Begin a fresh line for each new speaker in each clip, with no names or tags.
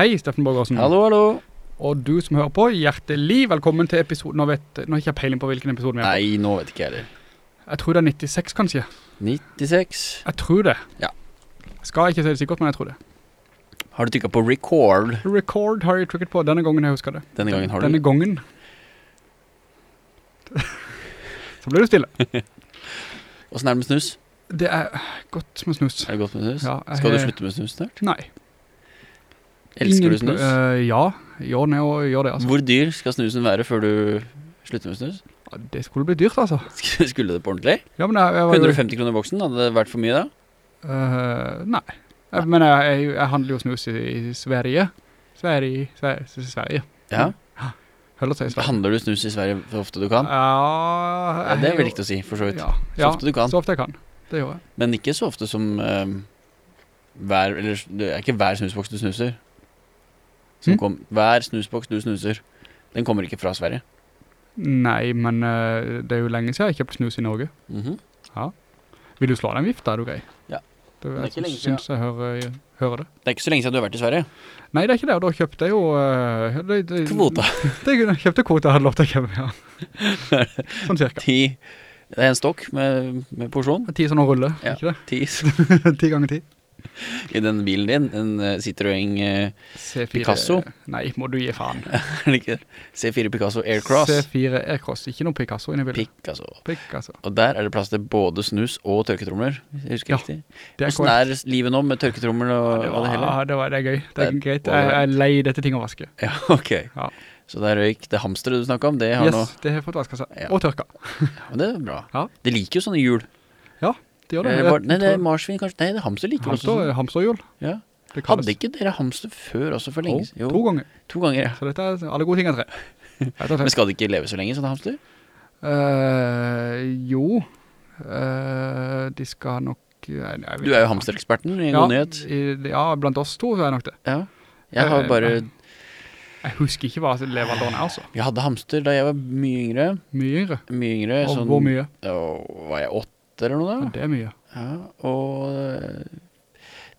Hei, Steffen Borgersen.
Hallo, hallo.
Og du som hører på, hjertelig velkommen til episode. Nå vet, nå har jeg ikke peiling på hvilken episode vi er på.
Nei, nå vet ikke jeg det.
Jeg tror det er 96 kanskje.
96.
Jeg tror det.
Ja.
Skal ikke si det sikkert, men jeg tror det.
Har du trykket på record
Record har jeg trykket på denne gangen jeg husker det.
denne gangen? Har du?
Denne gangen. Så blir du stille.
Hvordan er det med snus?
Det er godt med snus.
Er det godt med snus?
Ja, jeg
Skal du slutte med snus snart?
Nei.
Elsker du snus?
øh, ja, gjør det, gjør det altså.
Hvor dyr skal snusen være før du slutter med snus?
Det skulle bli dyrt altså.
Skulle det på ordentlig?
Ja, men jeg, jeg var jo...
150 kroner boksen, hadde det vært for mye da?
Uh, nei. nei. men jeg, jeg, handler jo snus i, i Sverige. Sverige, Sverige, Sverige.
Ja.
I.
Handler du snus i Sverige så ofte du kan?
Ja,
Ja, det er vel riktig å si, for så vidt.
Ja,
Så ofte du kan.
Så ofte jeg kan.
Men ikke så ofte som uh, hver, eller det er ikke hver snusboks du snuser. Som
mm.
kom, hver snusboks du snuser, den kommer ikke fra Sverige.
Nei, men uh, det er jo lenge siden jeg har kjøpt snus i Norge.
Mhm.
Vil du slå deg en vift, er du grei?
Ja.
Det,
er ikke lenge siden.
jeg hører, hører det.
Det er ikke så lenge siden du har vært i Sverige.
Nei, det er ikke det, og da kjøpte jeg jo... Uh, det, det,
Kvota.
Det, jeg kjøpte kvota, jeg hadde lov til å kjøpe, ja. Sånn cirka.
Ti, det er en stokk med, med porsjon.
Ti sånne ruller,
Ja.
ikke
Ti
det? Ti ganger ti.
I den bilen din. En Citroën eh,
C4,
Picasso?
Nei, må du gi faen.
er det ikke det? C4 Picasso Aircross.
C4 Aircross, ikke noe Picasso inne i bildet.
Picasso.
Picasso.
Og der er det plass til både snus og tørketromler, jeg husker
Ja,
riktig.
Det er
er livet nå med tørketrommel og
det
hva det hele?
Ja, det, var, det er gøy. Det er
Det
greit. Jeg, jeg er lei dette ting å vaske.
Ja, ok.
Ja.
Så det røyk, det hamsteret du snakket om, det har
Yes,
nå
det har fått vaska seg.
Ja.
Og tørka.
Men det er bra.
Ja.
Det liker jo sånne hjul.
Det gjør det.
Eh, var, nei, det er marsvin kanskje. Nei, det er hamster også
Hamster,
sånn.
hamsterhjul.
Ja.
Det.
Hadde ikke dere hamster før også for lenge
Jo,
jo.
to ganger.
To ganger, ja.
Så dette er alle gode ting er tre.
Men skal de ikke leve så lenge, sånne hamster?
Uh, jo, Uh, de skal nok... jeg- jeg
Du er jo hamstereksperten i
Ja,
God Nyhet.
i- ja, blant oss to er nok det.
Ja. Jeg har
Eh,
bare
Jeg husker ikke hva levealderen er altså.
Jeg hadde hamster da jeg var mye yngre.
Mye yngre.
Mye yngre.
Og
sånn,
hvor mye?
Da var jeg åtte eller noe da?
det er mye.
Ja, og eh,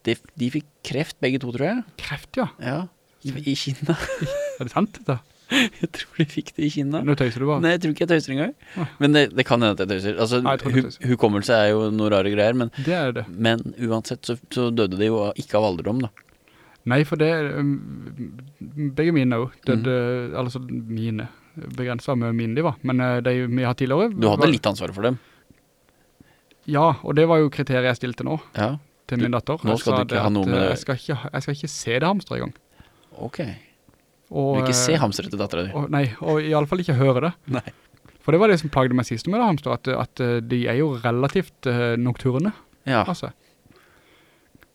de, de fikk kreft begge to, tror jeg.
Kreft, ja.
Ja, i, Kina.
Er det sant da?
Jeg tror de fikk det i Kina.
Nå tøyser du bare.
Nei, jeg tror ikke jeg tøyser engang. Men det, det kan hende at jeg tøyser. Altså,
Nei, jeg
hu
tøyser.
hukommelse er jo noe rare greier, men,
Det er det.
men uansett så, så døde de jo ikke av alderdom, da.
Nei, for det um, Begge mine døde,
Mm.
altså mine Begrenset med mine de var Men uh, de vi har tidligere
Du hadde
var-
litt ansvar for dem.
Ja, og det var jo kriteriet jeg stilte nå
Ja,
Til min datter
nå skal du ikke ha noe med
uh, jeg skal, ikke, jeg skal ikke se det hamstret i gang
ok.
og,
Du vil ikke se hamstret til datteren din.
og, Nei, og i alle fall ikke høre det
Nei.
For det var det som plagde meg sist med det hamster At, at uh, de er jo relativt uh, nokturne
Ja,
altså.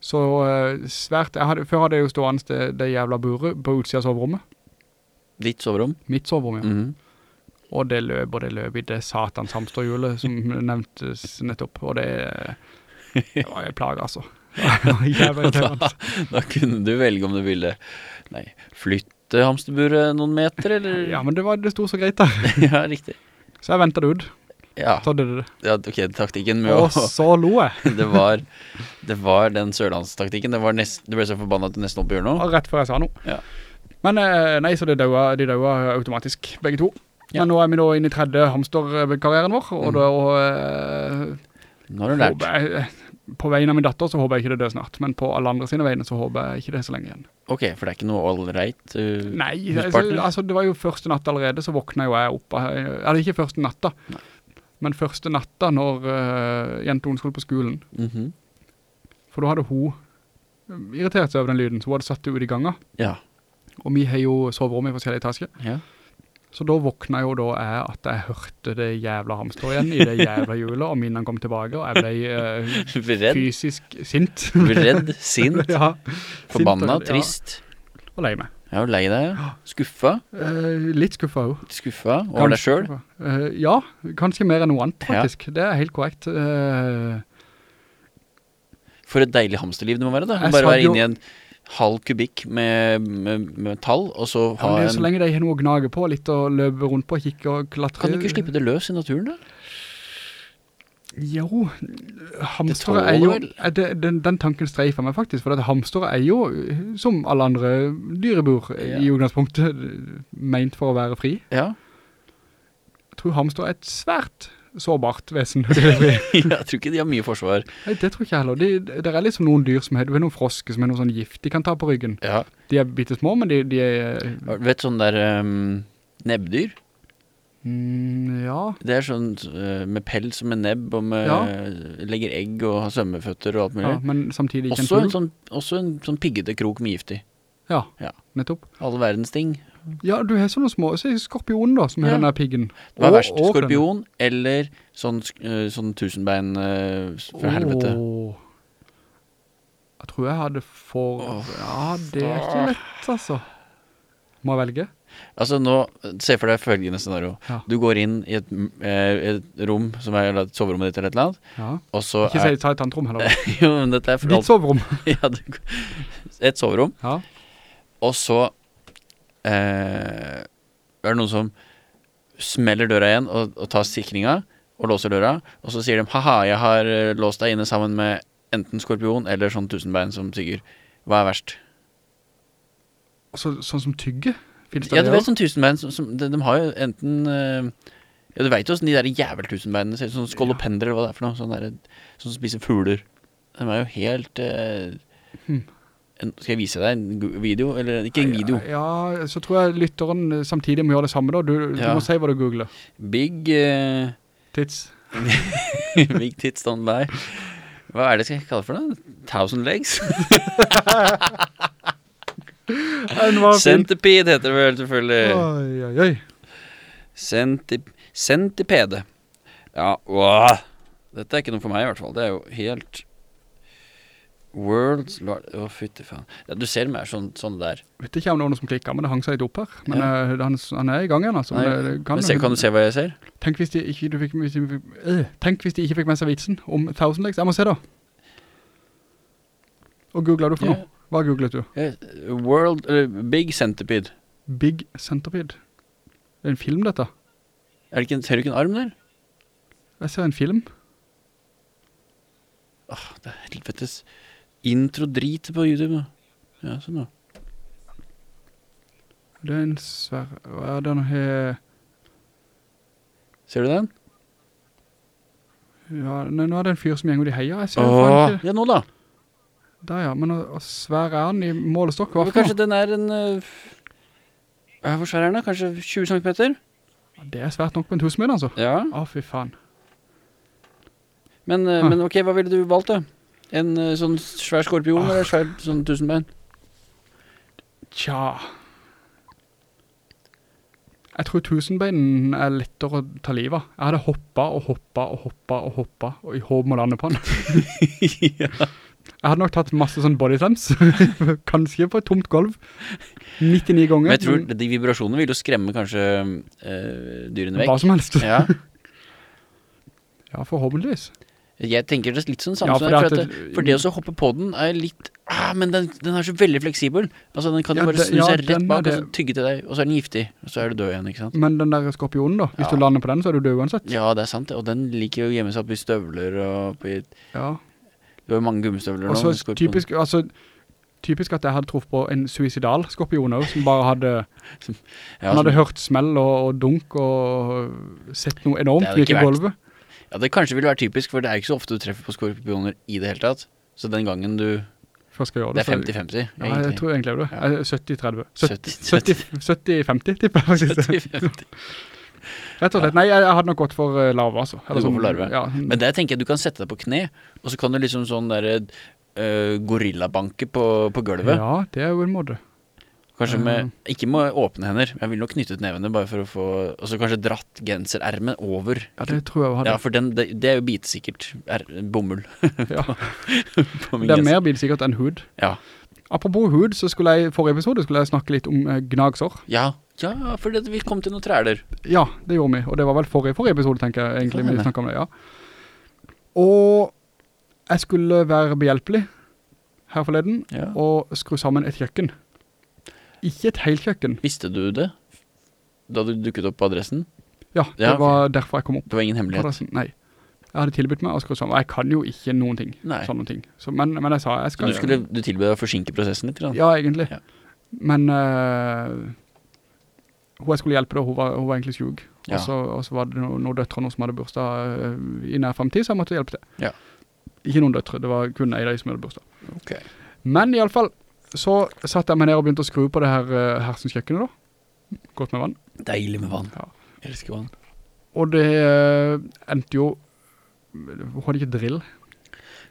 Så uh, svært hadde, Før hadde jeg jo stående det, det jævla buret På utsida av soverommet
ditt soverom.
Mitt soverom, ja
Mhm.
Og det løp og det løp i det satans hamsterhjulet som nevntes nettopp. Og det, det var en plage, altså. Det irriterende.
Da kunne du velge om du ville Nei, flytte hamsterburet noen meter, eller?
Ja, men det, var, det sto så greit da.
ja riktig.
Så jeg ventet ut.
Ja,
det.
ja ok, taktikken med
Og
å
så lo jeg.
det, var, det var den sørlandstaktikken. Det var nest, du ble så forbannet at du nesten oppgjør noe.
Rett før jeg sa noe.
Ja.
Men eh, nei, så det døde, de døde automatisk, begge to.
Ja.
Men nå er vi da inne i tredje hamsterkarrieren vår, og
Mm.
da eh,
Nå har du lært.
jeg, på vegne av min datter så håper jeg ikke det dør snart, men på alle andre sine vegne så håper jeg ikke det så lenge igjen.
Ok, for det er ikke noe all right. Uh,
Nei, altså, altså det var jo første natt allerede, så våkna jo jeg opp, eller ikke første natta,
Nei.
men første natta når uh, jente hun skulle på skolen,
mhm.
for da hadde hun eh, irritert seg over den lyden, så hun hadde satt det ut i ganga,
Ja,
og vi har jo soverommet i forskjellige etasjer,
ja.
Så da våkna jo da jeg at jeg hørte det jævla hamster igjen i det jævla hjulet, og minnen kom tilbake, og jeg ble
uh,
fysisk sint.
redd, sint,
ja,
forbanna,
Sint
trist.
Ja, og lei meg.
Ja, og lei deg, ja. Skuffa,
Eh, litt skuffa også.
skuffa over deg selv.
Uh, ja, kanskje mer enn noe annet,
Ja.
faktisk. Det er helt korrekt. Uh,
For et deilig hamsterliv det må være da. Bare være inne i en halv kubikk med, med, med tall, og så ha
ja, det er så
en...
lenge de har noe å gnage på, litt å løpe rundt på, kikke og klatre.
Kan du ikke slippe det løs i naturen da?
Jo, hamstere er jo, er det, den, den tanken streifer meg faktisk, for hamstere er jo, som alle andre dyrebur
Ja.
i utgangspunktet, meint for å være fri.
Ja.
Jeg tror hamstere er et svært sårbart vesen.
jeg tror ikke de har mye forsvar.
Nei, det tror ikke jeg heller. De, det er liksom noen dyr som er, du noen froske som er noe sånn gift de kan ta på ryggen.
Ja.
De er bittesmå, men de, de er,
Vet sånn der um, nebbdyr?
mm, ja,
Det er sånn uh, med pels og med nebb og med
Ja.
legger egg og har svømmeføtter og alt mulig.
ja, men samtidig ikke
også,
en fugl.
sånn, også en sånn piggete krok med gift i.
Ja,
Ja.
nettopp.
Alle verdens ting.
Ja, du har sånne små, så skorpionen da, som
Ja.
er denne piggen.
Hva er verst?
og
Skorpion eller sånn, uh, sånn tusenbein For fra helvete?
Jeg tror jeg hadde for... Ja, det er ikke lett, altså. Må jeg velge?
Altså nå, se for deg følgende scenario.
Ja.
Du går inn i et, eh, et rom som er eller et soverommet ditt eller et eller annet,
Ja.
og så
Ikke si ta et annet rom heller.
Jo, men dette er for
Ditt soverom.
Ja, du, et soverom,
Ja.
og så eh, er det noen som smeller døra igjen og, og tar sikringa og låser døra, og så sier de haha, jeg har eh, låst deg inne sammen med enten skorpion eller sånn tusenbein som Sigurd. Hva er verst?
Så, sånn som tygge. Finnes det
Ja, du
det
vet sånn tusenbein som, som de, de har jo enten eh, Ja, du vet jo åssen de der jæveltusenbeinene ser ut. Sånn skolopender eller hva det er for noe. Sånn sånn som spiser fugler. De er jo helt eh,
Hmm.
Skal jeg vise deg en video? Eller ikke en video.
Ja, så tror jeg lytteren eh, samtidig må gjøre det samme da. Du, du
Ja.
må si hva du googler.
Big Uh,
tits.
Big tits don't lie. Hva er det skal jeg kalle for det? Thousand legs? Centipede heter det vel selvfølgelig.
Oi, oi, oi.
Centip centipede. Ja, wow. Dette er ikke noe for meg i hvert fall. Det er jo helt World's Å, fytti faen. Ja, du ser mer sånn, sånn der.
Vet ikke om det var noe som klikket, men det hang seg litt opp her. Men
Ja.
uh, han, han er i gang igjen, altså.
Nei,
Men det- det
men se, kan du se hva jeg ser?
Tenk hvis de ikke, du fikk, hvis de, øh, tenk hvis de ikke fikk med seg vitsen om Thousand Legs. Jeg må se da. Og googlet du for
Ja.
noe? Hva googlet du?
Eh, World uh, Big Centipede.
Big Centipede. Det er en film dette.
Er det ikke, en- ser du ikke en arm der?
Jeg ser en film.
Åh, det er helvetes intro-drit på YouTube. Ja, sånn da.
Er svær... Hva er det nå her?
Ser du den?
Ja, nei, nå er det en fyr som gjenger de heier. Jeg ser faen ikke.
Ja, nå da.
Der ja, men og, og svær er han i målestokk? Hva
kanskje den er en Uh, Hvor svær er den da? Kanskje 20 cm?
Det er svært nok på en tusenmeter, altså.
Ja.
Å, fy faen.
Men,
Ah.
men ok, hva ville du valgt da? En eh, sånn svær skorpion
Ah.
eller svær sånn tusenbein?
Tja. Jeg tror tusenbeinen er lettere å ta livet av. Jeg hadde hoppet og hoppet og hoppet og hoppet, og i håp om å lande på den. Jeg hadde nok tatt masse sånn bodyslams, kanskje på et tomt gulv, 99 ganger.
Men jeg tror de vibrasjonene vil jo skremme kanskje eh, dyrene
Hva som helst.
Ja,
Ja, forhåpentligvis.
Jeg tenker det er litt sånn samme
Ja, for
det,
det
for, det, for det å hoppe på den er litt ah, Men den, den er så veldig fleksibel. Altså Den kan jo
Ja,
bare snu seg rett bak og så tygge til deg, og så er den giftig. Og så er du død igjen, ikke sant?
Men den der skorpionen da, hvis du lander på den, så er du død uansett.
Ja, det er sant. Og den liker jo å gjemme seg opp i støvler og oppi
Ja.
Du har jo mange gummistøvler nå.
Og så typisk, altså, typisk at jeg hadde truffet på en suicidal skorpion også, som bare hadde, han hadde
som-
hørt smell og, og dunk og sett noe enormt
ikke
i gulvet.
Ja, det kanskje ville vært typisk, for det er ikke så ofte du treffer på skorpioner i det hele tatt. Så den gangen du
skal jeg gjøre
Det
det.
er 50-50,
Ja, jeg
egentlig.
tror egentlig det. Er 70-30.
70-30.
70-50 tipper jeg faktisk.
70-50.
Rett og slett. Nei, jeg, jeg hadde nok gått for uh, larve, altså.
Du går for larve.
Ja,
Men der tenker jeg du kan sette deg på kne, og så kan du liksom sånn der uh, gorillabanke på, på gulvet.
ja, det er jo en måte.
Kanskje med Ikke med åpne hender. Jeg vil nok knyttet nevene bare for å få Og så kanskje dratt genserermet over.
Ja, det tror jeg hadde.
Ja, for den, det, det er jo bitsikkert er, bomull.
Ja.
på
Det er
genser.
mer bitsikkert enn hud.
Ja.
Apropos hud, så skulle jeg i forrige episode skulle jeg snakke litt om eh, gnagsår.
ja. Ja, for det, vi kom til noen træler.
Ja, det gjorde vi, og det var vel forrige, forrige episode, tenker jeg egentlig, vi om det, ja. Og jeg skulle være behjelpelig her forleden,
Ja.
og skru sammen et kjøkken. Ikke et helt kjøkken.
Visste du det da du dukket opp på adressen?
Ja, det
Ja,
var derfor jeg kom opp
Det var ingen hemmelighet.
adressen. Nei. Jeg hadde tilbudt meg og skulle sånn, jeg kan jo ikke noen ting,
Nei.
sånne ting. Så, men, men jeg sa, jeg
Så
skal...
du skulle, du tilbød å forsinke prosessen litt, grann?
Ja, egentlig.
Ja.
Men uh, hun jeg skulle hjelpe da, hun var, hun var egentlig sjuk.
Ja.
Og, så, og så var det no, noen døtre nå som hadde bursdag uh, i nær fremtid, så jeg måtte hjelpe til.
Ja.
Ikke noen døtre, det var kun de som hadde bursdag.
Okay.
Men i alle fall, så satt jeg meg ned og begynte å skru på det her uh, hersens kjøkkenet da. Godt med vann.
Deilig med vann.
Ja.
Jeg elsker vann.
Og det eh, endte jo, hadde ikke drill.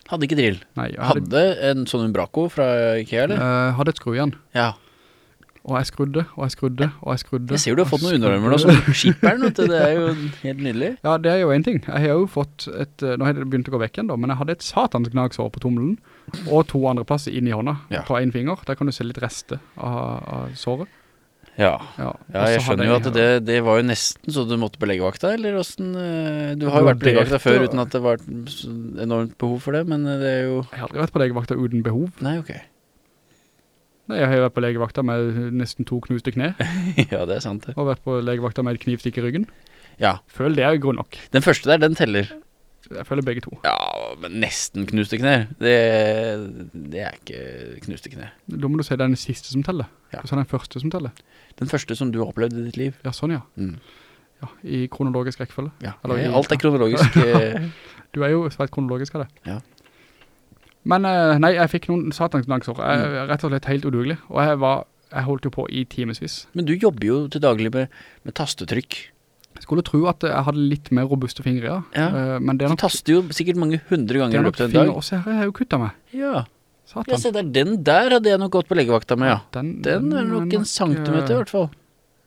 Hadde ikke drill.
Nei, hadde,
Hadde en sånn Umbraco fra Ikea, eller?
Uh, hadde et skru igjen.
Ja.
Og jeg skrudde, og jeg skrudde, og jeg skrudde.
Jeg ser jo du har fått noen
underrømmer
underarmer nå som skipperen, vet du. Det er jo helt nydelig.
Ja, det er jo en ting. Jeg har jo fått et, eh, nå har det begynt å gå vekk igjen da, men jeg hadde et satansgnagsår på tommelen, og to andre plasser inn i hånda,
Ja.
på en finger. Der kan du se litt rester av, av såret.
Ja.
Ja,
Ja, jeg skjønner jo at det, det var jo nesten så du måtte på legevakta, eller hvordan eh, Du har jo vært på legevakta før uten at det var enormt behov for det, men eh, det er jo
Jeg har aldri vært på legevakta uten behov.
Nei, ok.
Nei, jeg har jo vært på legevakta med nesten to knuste kne,
ja, det er sant, det.
og vært på legevakta med et knivstikk i ryggen.
Ja.
Føl det er jo grunn nok.
Den første der, den teller.
Jeg føler begge to.
Ja, men nesten knuste knær. Det, det er ikke knuste knær.
Da må du si den siste som teller.
Ja.
Og så er den første som teller.
Den første som du har opplevd i ditt liv.
Ja, sånn ja.
Mm.
Ja, i kronologisk rekkefølge.
Ja,
Eller i-
alt er kronologisk. eh,
Du er jo svært kronologisk av det.
Ja.
Men eh, nei, jeg fikk noen satansdagsår. Jeg er rett og slett helt udugelig. Og jeg var, jeg holdt jo på i timesvis.
Men du jobber jo til daglig med, med tastetrykk.
Jeg skulle tro at jeg hadde litt mer robuste fingre, ja.
Ja.
Eh, men det er
Du
nok,
taster jo sikkert mange hundre ganger
er
i løpet av en dag.
Og se, her har jo kuttet meg.
Ja. ja,
Satan.
se der, den der hadde jeg nok gått på legevakta med, ja.
Den,
Den er nok en centimeter i
eh,
hvert fall.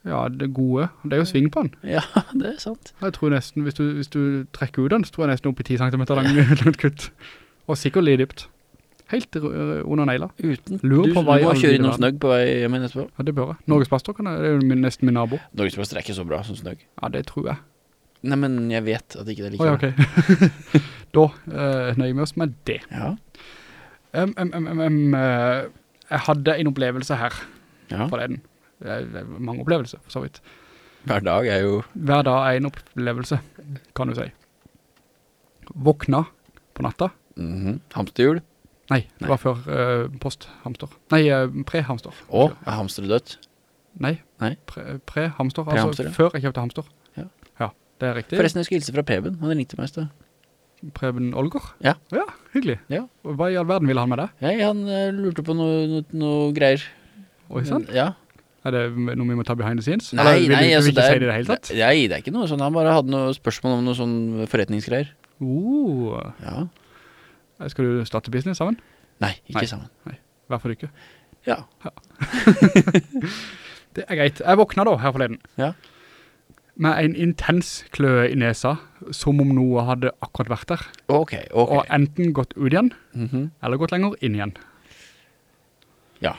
Ja, det gode. Det er jo sving på den.
Ja, det er sant.
Jeg tror nesten, hvis du, hvis du trekker ut den, så tror jeg nesten opp i 10 centimeter lang, langt kutt. Og sikkert litt dypt. Helt eh, under neila.
Uten.
Lurer
du,
på
du
hva i
må kjøre innom. Snøgg på vei hjem etterpå.
Ja, det bør jeg. Norges Pastor jeg, det er jo min, nesten min nabo.
Norgesplaster er ikke så bra som Snøgg.
Ja, det tror jeg.
Nei, men jeg vet at ikke det er like
Åja,
ja,
ok. da uh, nøyer vi oss med det.
Ja.
Um, um, um, eh, jeg hadde en opplevelse her
ja.
på den. Det er mange opplevelser, for så vidt.
Hver dag er jo
Hver dag er en opplevelse, kan du si. Våkna på natta.
mhm, hamsterhjul.
Nei, det
Nei.
var før uh, posthamster. Nei, uh, pre-hamster.
Å, er hamster dødt?
Nei,
Nei.
pre- pre-hamster.
Pre-hamster,
altså
ja.
før jeg kjøpte hamster.
Ja.
Ja, det er riktig.
Forresten, jeg skulle hilse fra Preben. Han ringte meg i sted.
Preben Olger?
Ja.
Ja, hyggelig.
Ja.
Hva i all verden ville han med det?
Ja, han uh, lurte på noe, noe, noe greier.
Oi, sant?
Ja.
Er det noe vi må ta behind the scenes?
Nei,
Eller vil
nei, altså
vil ikke
det
si
er,
det i det hele tatt?
Nei, det er ikke noe sånn. Han bare hadde noe spørsmål om noe sånn forretningsgreier.
Uh,
Ja.
Skal du starte business sammen?
Nei, ikke
Nei.
sammen.
Hvorfor ikke?
Ja.
Det er greit. Jeg våkna da her forleden.
Ja.
Med en intens kløe i nesa, som om noe hadde akkurat vært der.
Ok, ok.
Og enten gått ut igjen,
Mhm.
eller gått lenger inn igjen.
Ja.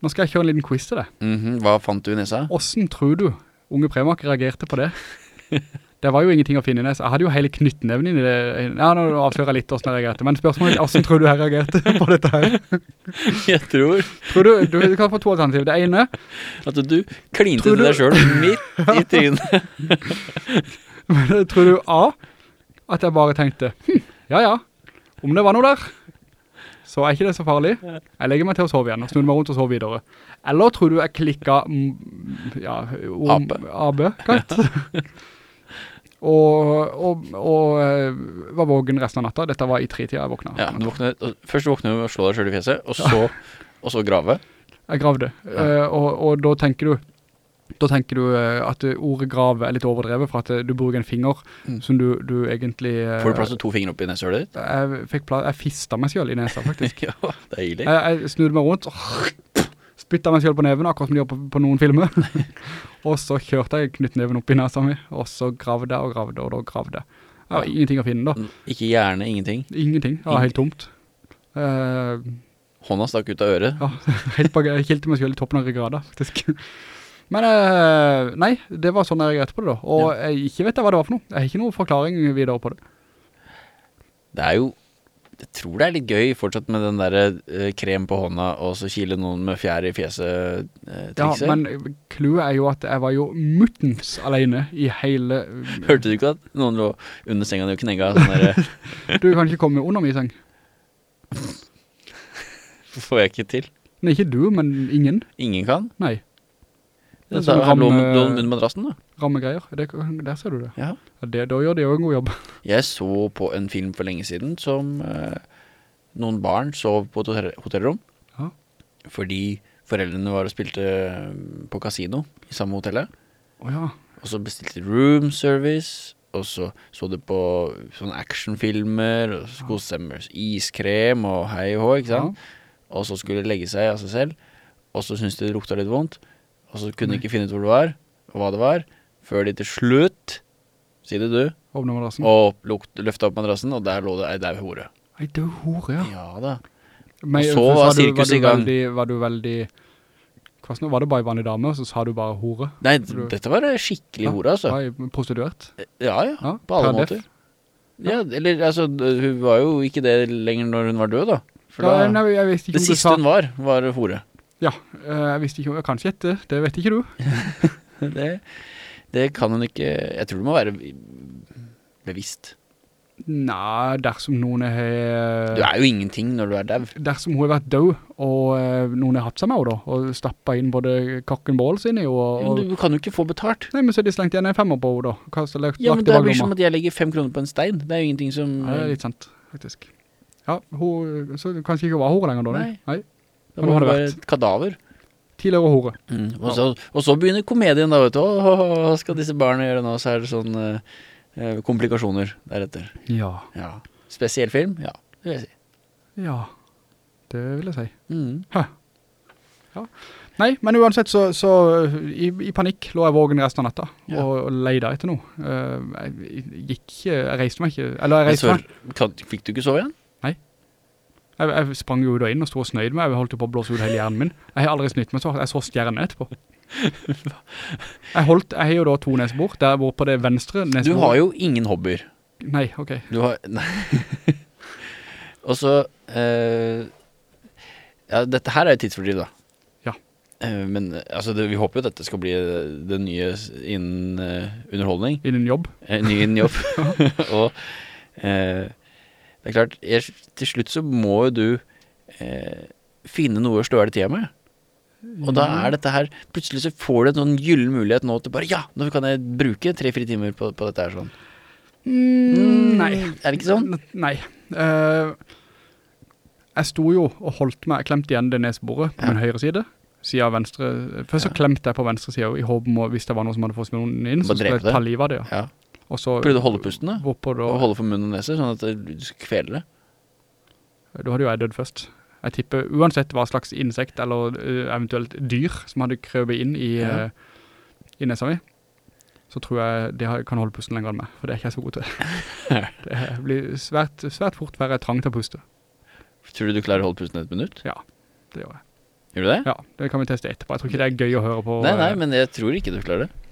Nå skal jeg kjøre en liten quiz til deg.
Mhm, Hva fant du i nesa?
Hvordan tror du unge Premak reagerte på det? Det var jo ingenting å finne i nesa. Jeg hadde jo hele knyttneven inn i det. Ja, nå avslører jeg litt hvordan jeg reagerte. Men spørsmålet er, hvordan tror du jeg reagerte på dette her?
Jeg tror
Tror du, du, du kan få to alternativ. Det ene,
at du klinte til deg selv midt i trynet.
tror du A, at jeg bare tenkte, hm, ja ja, om det var noe der, så er ikke det så farlig. Jeg legger meg til å sove igjen og snur meg rundt og sove videre. Eller tror du jeg klikket, mm, ja, om,
Ape.
AB, kalt. Og, og, og eh, var vågen resten av natta. Dette var i tre tida jeg våkna.
Ja, du våkne, først våkner du med å slå deg selv i fjeset, og så, og så grave.
Jeg gravde. Eh, og, og da tenker du, da tenker du eh, at ordet grave er litt overdrevet for at du bruker en finger
Mm.
som du, du egentlig...
Får du plass til to fingre opp i nesehølet ditt?
Jeg, fikk plass, jeg fistet meg selv i nesa, faktisk.
Ja, deilig.
Jeg, jeg snudde meg rundt, spyttet meg selv på neven, akkurat som de gjør på, på noen filmer. og så kjørte jeg knyttneven opp i nesa mi, og så gravde jeg og gravde, og da gravde jeg. Ja, ingenting å finne da.
Ikke gjerne, ingenting.
Ingenting. ja, helt tomt. Eh,
Hånda stakk ut av øret.
ja, helt bak, jeg kilte meg selv i toppen av ryggrada, faktisk. Men uh, nei, det var sånn jeg reagerte på det da. Og jeg ikke vet jeg hva det var for noe. Jeg har ikke noen forklaring videre på det.
Det er jo Jeg tror det er litt gøy fortsatt med den der uh, krem på hånda og så kile noen med fjær i
fjeset
fjeset-trikset.
men clouet er jo at jeg var jo muttens alene i hele...
Hørte du ikke at noen lå under senga og knegga sånn der
Du kan ikke komme under min seng.
Får jeg ikke til.
Nei, ikke du, men ingen.
Ingen kan.
Nei, Det er ramme-
lå under madrassen, da.
rammegreier. Det, der ser du det.
Ja.
Ja, det. Da gjør de jo en god jobb.
Jeg så på en film for lenge siden som eh, noen barn sov på et hotellrom.
Ja.
Fordi foreldrene var og spilte eh, på kasino i samme hotellet.
Åja,
Og så bestilte room service, og så så de på sånne actionfilmer, og så koste seg med iskrem og hei og hå, ikke sant? Og så skulle de legge seg av seg selv, og så syntes de det lukta litt vondt, og så kunne de ikke finne ut hvor det var, og hva det var, før de til slutt, si det du,
åpne madrassen.
og lukt, løfta opp madrassen, og der lå det ei dau hore.
Ei er hore, ja.
Ja da.
Men,
Og så
var,
var
du-
sirkus i gang.
Veldig, var du veldig... Hva snart var det bare vanlig dame, og så sa du bare hore?
Nei,
Du-
dette var skikkelig skikkelig hore, altså.
Var prostituert?
Ja, ja,
Ja,
på alle måter. Ja, eller altså, hun var jo ikke det lenger når hun var død, da. For
Ja,
da
nei, jeg visste ikke
det siste hun var, var hore.
Ja, eh, jeg visste ikke om... Jeg kan gjette, det vet ikke du.
Det, det kan hun ikke Jeg tror det må være bevisst.
Nei, dersom noen har...
Du er jo ingenting når du er dev
Dersom hun har vært død, og eh, noen har hatt seg med henne da, og stappet inn både kakken bål sin i, og... og
Du kan jo ikke få betalt.
Nei, men så er de slengt igjen en femmer på henne da. Kastet, lagt,
Ja, men Det blir som at jeg legger fem kroner på en stein. Det er jo ingenting som
Ja, det er litt sant, faktisk. Ja, hun, så kanskje ikke var henne lenger da, nei.
Nei. Da
men
var det
det
bare et kadaver.
Tidligere hore.
Mm. Og, så, og så begynner komedien, da, vet du. Hva skal disse barna gjøre nå? Så er det sånn eh, eh, komplikasjoner deretter.
Ja.
Ja. Spesiell film? Ja, det vil jeg si.
Ja, det vil jeg si.
Mm.
Nei, men uansett så, så i, i panikk lå jeg vågen resten av natta
Ja.
og, og leide etter noe. Uh, jeg gikk ikke, jeg reiste meg ikke, eller jeg reiste
så,
meg.
kan, fikk du ikke sove igjen?
Jeg, jeg sprang jo da inn og stod og snøyd meg, jeg holdt jo på å blåse ut hele hjernen min. Jeg har aldri snytt meg så, jeg så stjerne etterpå. Jeg holdt, jeg har jo da to nesbor, der hvor på det venstre
Du har jo ingen hobbyer.
Nei, ok.
Du har Nei. Og så uh, Ja, dette her er jo tidsfordriv, da.
Ja.
Uh, men eh, altså, det, vi håper jo at dette skal bli eh, det nye innen uh, underholdning.
Innen jobb.
En ny innen jobb. og eh, det er klart, jeg, til slutt så må jo du eh, finne noe å støle tida med. Og da er dette her Plutselig så får du en sånn gyllen mulighet nå til bare Ja, nå kan jeg bruke tre-fire timer på, på dette her sånn.
Mm, nei.
Er det ikke sånn?
Nei. Uh, jeg sto jo og holdt meg, jeg klemte igjen det nesbordet på
Ja.
min høyre side. Siden venstre, først så
Ja.
klemte jeg på venstre side, i håp om, hvis det var noen som hadde fått noen inn, så skulle jeg ta livet av det, ja.
Ja.
Og så,
Prøvde å holde pusten, da. Og holde for munn og nese, sånn at du skal kvele det.
da hadde jo jeg dødd først. Jeg tipper, uansett hva slags insekt, eller eh, eventuelt dyr, som hadde krøpet inn i,
Ja.
eh, i nesa mi, så tror jeg det kan holde pusten lenger enn meg, for det er ikke jeg så god til. det blir svært, svært fort jeg trang til å puste.
Tror du du klarer å holde pusten et minutt?
Ja, Det gjør jeg.
Gjør du det?
Ja, det kan vi teste etterpå. Jeg tror ikke det er gøy å høre på.
Nei, nei,
eh,
men jeg tror ikke du klarer det.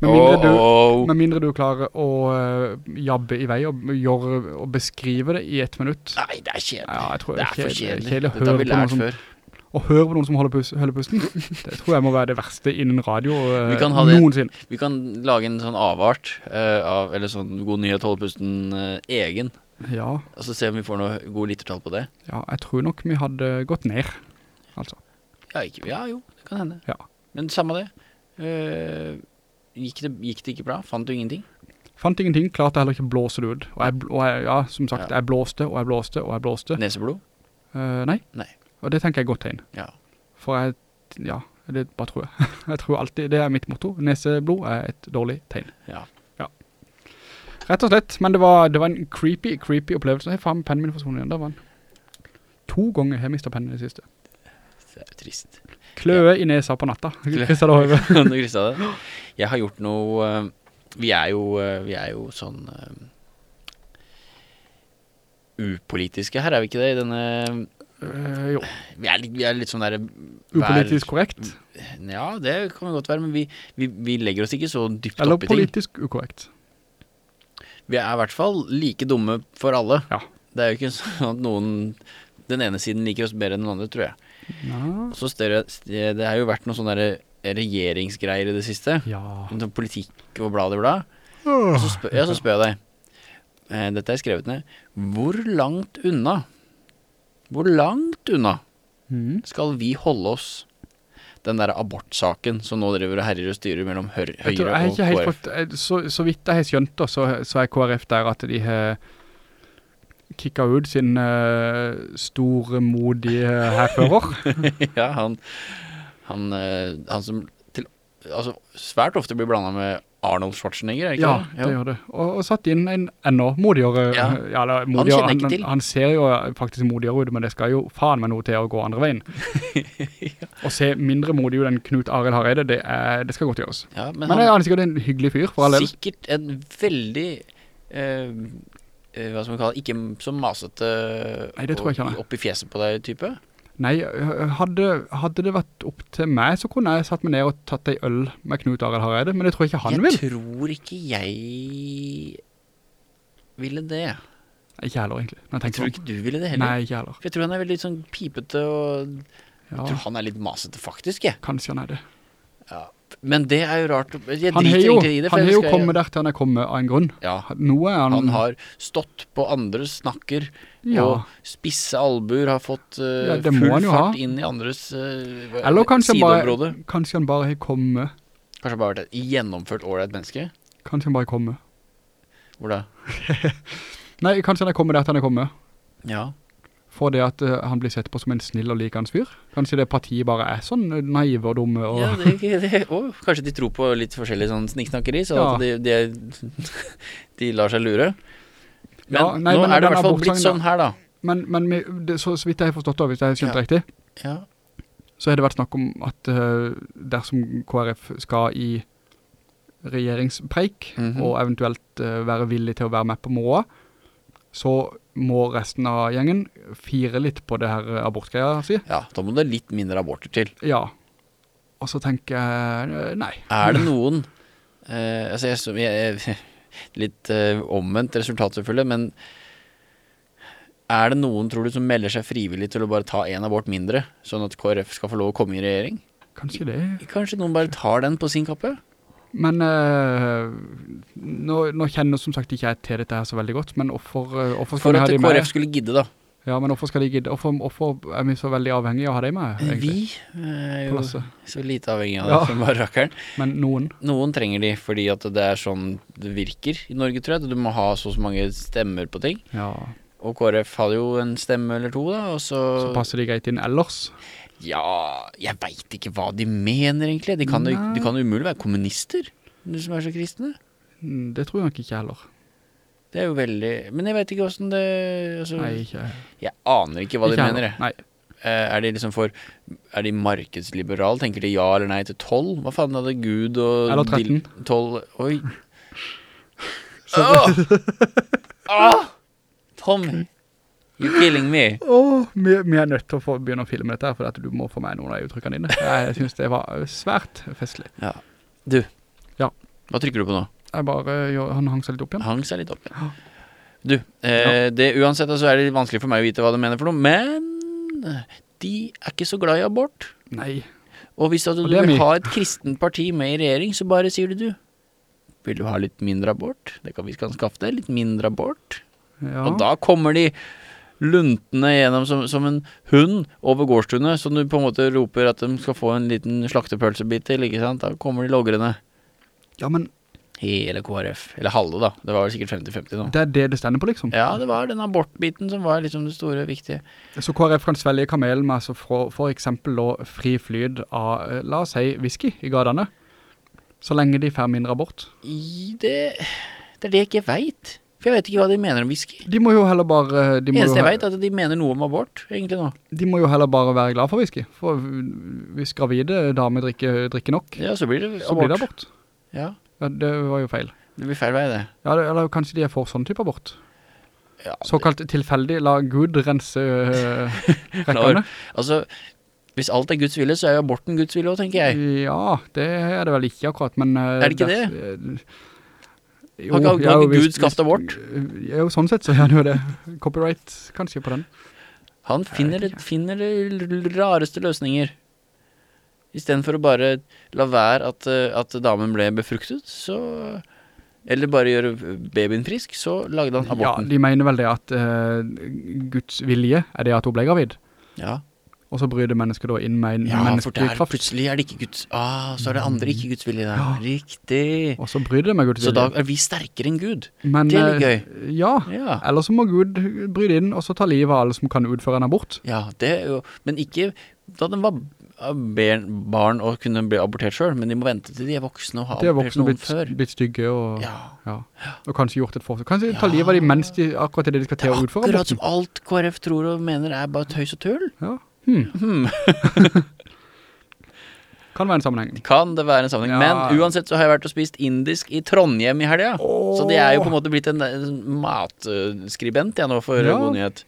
Med, mindre du,
Åh,
med mindre du klarer å eh, jabbe i vei og, gjøre, og beskrive det i ett minutt.
Nei, det er kjedelig.
Ja,
det er for kjedelig.
kjedelig
Dette har vi lært
som,
før.
å høre på noen som holder, pus, holder pusten. Det tror jeg må være det verste innen radio eh,
Vi kan ha det-
noensinne.
Vi kan lage en sånn avart uh, av, eller sånn god nyhet, holde pusten uh, egen.
Ja,
Og så se om vi får noe gode littertall på det.
ja, jeg tror nok vi hadde gått ned. Altså,
Ja, ikke, ja jo, det kan hende.
Ja.
Men samme det. Eh, gikk, det. Gikk det ikke bra? Fant du ingenting?
fant ingenting, klarte heller ikke å blåse det ut. Og jeg, og jeg ja, som sagt,
Ja.
jeg blåste, og jeg blåste, og jeg blåste.
Neseblod?
Uh, nei.
Nei.
Og det tenker jeg godt tegn.
Ja.
For jeg, ja, det bare tror jeg. Jeg tror alltid, det er mitt motto. Neseblod er et dårlig tegn.
Ja. ja.
Rett og slett, men det var, det var en creepy, creepy opplevelse. Jeg har faen pennen min forsvunnet igjen, der var den. To ganger har jeg mistet pennen i det siste.
Det er jo trist.
Kløe i nesa på natta.
Klø- det det. Jeg har gjort noe eh, Vi er jo, eh, vi er jo sånn eh, upolitiske her, er vi ikke det? I denne
Uh, jo,
Vi er litt, vi er litt sånn der...
upolitisk korrekt.
Ja, det kan godt være, men vi, vi, vi legger oss ikke så dypt
Eller
opp i ting.
Eller politisk ukorrekt.
Vi er i hvert fall like dumme for alle.
Ja.
Det er jo ikke sånn at noen Den ene siden liker oss bedre enn den andre, tror jeg.
Ja.
Så større Det har jo vært noen sånne regjeringsgreier i det siste.
Ja.
Sånn politikk og blad i blad. Og så spør, ja, så spør jeg deg eh, Dette er skrevet ned. Hvor langt unna Hvor langt unna
Mhm.
skal vi holde oss den der abortsaken som nå driver og herjer og styrer mellom Høyre
jeg
og KrF?
fått, så, så vidt jeg har skjønt da, så, så er KRF der at de har kicka ut sin uh, store, modige herfører.
ja, han Han, eh, han som til, altså, svært ofte blir blanda med Arnold Schwarzenegger, er ikke
Ja,
det?
det gjør det. Og, og satt inn en enda modigere.
Ja.
Ja, eller,
Han kjenner ikke til.
Han, ser jo faktisk modigere ut, men det skal jo faen meg noe til å gå andre veien. Å se mindre modig ut enn Knut Arild Hareide, det, er, det skal godt gjøres.
Ja, men,
Men,
han,
han er sikkert en hyggelig fyr, for all del.
Sikkert en veldig eh, eh, Hva skal man kalle? Ikke så masete
Nei, det tror jeg ikke.
Opp i fjeset på deg type?
Nei, hadde, hadde det vært opp til meg, så kunne jeg satt meg ned og tatt ei øl med Knut Arild Hareide, men det tror jeg ikke han
jeg
vil.
tror ikke jeg ville det.
Ikke heller, egentlig. Jeg
Jeg tror ikke du ville det heller.
Nei, ikke heller.
For jeg tror han er veldig sånn pipete og Jeg tror han er litt masete, faktisk. Jeg.
kanskje han er det.
Men det er jo rart. Jeg
Han
driter
har jo,
egentlig i det.
han har jo kommet der til han er kommet av en grunn.
Ja,
han...
han har stått på andres snakker
Ja.
og spisse albuer har fått uh,
Ja,
full fart
ha.
inn i andres uh,
Eller kanskje han bare,
sideområde.
kanskje han bare har kommet.
Kanskje bare vært et gjennomført ålreit menneske.
Kanskje han bare har kommet.
Hvor da?
Nei, kanskje han er kommet der til han er kommet.
Ja.
For det at eh, han blir sett på som en snill og likans fyr. Kanskje det partiet bare er sånn naive og dumme. Og,
ja det, det, og kanskje de tror på litt forskjellig sånn sniksnakkeri, så
Ja.
de, de, de lar seg lure. Men
Ja, nei,
nå
men
er det i hvert fall blitt sånn her, da.
Men, men det, så, så vidt jeg har forstått det, hvis jeg har skjønt
Ja.
riktig, så har det vært snakk om at uh, dersom KrF skal i regjeringspreik,
Mhm.
og eventuelt uh, være villig til å være med på måa, så må resten av gjengen fire litt på det her abortgreia si.
ja, da må det litt mindre aborter til.
Ja. Og så tenker jeg, nei.
Er det noen eh, Altså, jeg, jeg, jeg Litt eh, omvendt resultat, selvfølgelig, men er det noen, tror du, som melder seg frivillig til å bare ta én abort mindre, sånn at KrF skal få lov å komme i regjering?
Kanskje det.
Kanskje noen bare tar den på sin kappe?
Men eh, nå, nå kjenner som sagt ikke jeg til dette her så veldig godt, men hvorfor, eh, hvorfor skal
For
vi ha
at
de med?
KrF skulle gidde, da.
Ja, men hvorfor skal de gidde? Hvorfor, hvorfor er vi så veldig avhengige av å ha de med, egentlig?
Vi er jo så lite avhengige av det
Ja.
som bare rakkeren.
Men noen.
Noen trenger de fordi at det er sånn det virker i Norge, tror jeg. at Du må ha så og så mange stemmer på ting.
Ja,
Og KrF hadde jo en stemme eller to, da, og så
så passer de greit inn ellers.
Ja, jeg veit ikke hva de mener, egentlig. De kan, jo, de kan jo umulig være kommunister, de som er så kristne.
Mm, Det tror jeg nok ikke heller.
Det er jo veldig Men jeg veit ikke åssen det altså,
Nei, ikke
Jeg aner ikke hva de mener, jeg.
Nei,
Eh, Er de liksom for Er de markedsliberale? Tenker de ja eller nei til tolv? Hva faen hadde Gud og
Eller 13.
dil- Tolv Oi. Åh! Åh! Tommy, you're killing me.
Åh, vi, vi er nødt til å få begynne å filme dette her, for du må få meg noen av uttrykkene dine. Jeg synes det var svært festlig.
Ja. Du.
Ja.
Hva trykker du på nå?
Jeg bare, han hang seg litt opp igjen.
Hang seg litt opp igjen. Du, eh, det uansett så er det vanskelig for meg å vite hva du mener for noe, men de er ikke så glad i abort.
Nei.
Og hvis du
Og
vil ha et kristent parti med i regjering, så bare sier du du. Vil du ha litt mindre abort? Det kan vi kan skaffe deg litt mindre abort.
Ja.
Og da kommer de luntende gjennom som, som en hund over gårdstunet, som du på en måte roper at de skal få en liten slaktepølsebit til, ikke sant? Da kommer de logrende.
ja, men
Hele KrF. Eller halve, da. Det var vel sikkert 50-50 nå.
det er det det stender på, liksom.
Ja, det var den abortbiten som var liksom det store, viktige.
Så KrF kan svelge kamelen med altså for, for eksempel da fri flyt av, eh, la oss si, whisky i gatene. Så lenge de får mindre abort.
I det, det er det jeg ikke veit. For jeg vet ikke hva de mener om whisky.
De må jo heller bare... De må,
eneste jeg vet, er at de mener noe om abort, egentlig nå.
de må jo heller bare være glad for whisky. For hvis gravide damer drikker, drikker nok,
Ja, så blir det
så blir det abort.
Ja,
Ja, det var jo feil.
det blir feil vei, det.
Ja, det, eller kanskje de er for sånn type abort.
Ja,
Såkalt tilfeldig, la Gud rense øh, rekkene.
Altså, hvis alt er Guds vilje, så er jo aborten Guds vilje også, tenker jeg.
Ja, det er det vel ikke akkurat, men... øh,
Er det ikke
det? øh, Jo,
Har ikke, har Gud abort?
Ja, jo, sånn sett så gjør han jo det. Copyright kanskje på den.
Han finner, finner rareste løsninger. I stedet for å bare la være at, eh, at damen ble befruktet, så Eller bare gjøre babyen frisk, så lagde han
Ja, de mener vel det at uh, Guds vilje er det at hun ble gravid.
Ja,
Og så bryter mennesket da inn med en
ja,
menneskelig kraft.
plutselig er det ikke Guds Ah, så er det andre ikke Guds vilje der.
Ja.
Riktig.
Og så bryter det med Guds vilje.
Så da er vi sterkere enn Gud.
Men,
det er litt
gøy. Ja,
Ja.
eller så må Gud bryte inn og så ta livet av alle som kan utføre en abort.
Ja, det er jo Men ikke da den var barn og kunne bli abortert sjøl, men de må vente til de er voksne og har
De er
abortert
voksne
noen
blitt,
før.
blitt stygge og,
Ja.
ja. og kanskje gjort et forsøk. Kanskje ta livet av de mens de akkurat er det de skal til å utføre
akkurat som alt KrF tror og mener er bare tøys og tull.
Ja. Hmm.
Hmm.
Kan være en sammenheng.
Kan det være en sammenheng.
Ja.
Men uansett så har jeg vært og spist indisk i Trondheim i helga. Så det er jo på en måte blitt en, en matskribent jeg nå for
Ja.
god nyhet.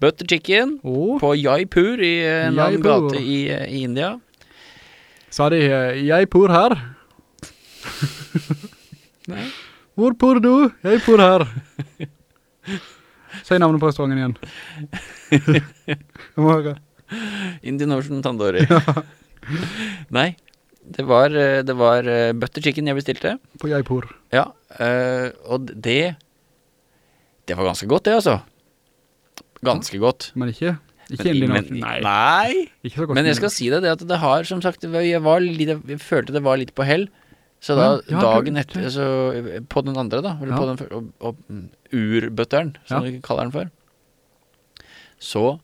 Butter chicken
oh.
på Jaipur i en eller annen gate i, i India.
sa de Jaipur 'Jeg her'.
Nei.
Hvor bor du? Jeg bor her. Si navnet på restauranten igjen.
Indian Ocean Tandori. Nei, det var, eh, det var eh, butter chicken jeg bestilte.
På Jaipur.
Ja, eh, og det Det var ganske godt, det, altså. Ganske godt.
Men ikke, ikke
Men-
Indian
men-.
Nei,
Nei. Men jeg skal si deg det at det har, som sagt, jeg, var litt, jeg følte det var litt på hell. Så da,
Ja,
dagen etter, så på den andre da, eller
Ja.
på den, og, og mm, urbøtteren, som
Ja.
du kaller den for, så,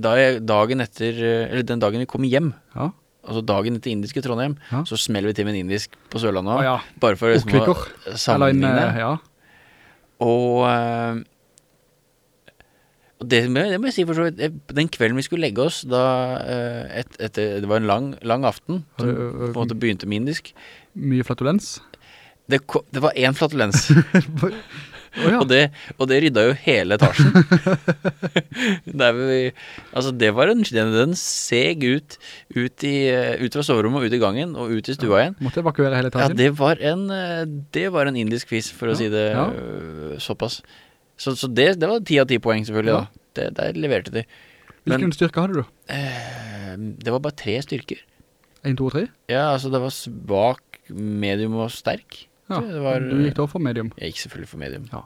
da jeg, dagen etter, eh, eller den dagen vi kom hjem,
Ja.
altså dagen etter indiske Trondheim,
Ja.
så smeller vi til med en indisk på Sørlandet
ja.
bare for liksom, å sammenligne.
eh, ja.
Og, eh, og det, må- det må jeg si for så vidt, eh, den kvelden vi skulle legge oss, da, eh, et, etter, det var en lang, lang aften, som på en måte begynte med indisk.
Mye flatulens.
Det, det var én flatulens,
Å ja.
og, det, og det rydda jo hele etasjen. Vi, altså det var en, den, den seg ut, ut, i, ut fra soverommet og ut i gangen og ut i stua igjen.
Måtte evakuere hele
Ja, det var en, det var en indisk quiz, for å
Ja,
si det
ja.
såpass. Så, så det, det var ti av ti poeng, selvfølgelig.
Ja.
da det, Der leverte de. Men
Hvilken styrke hadde du?
eh, det var bare tre styrker.
1, 2 og 3?
Ja, altså det var svak, medium og sterk.
Ja,
det var,
du gikk da for medium.
Jeg gikk selvfølgelig for medium.
Ja.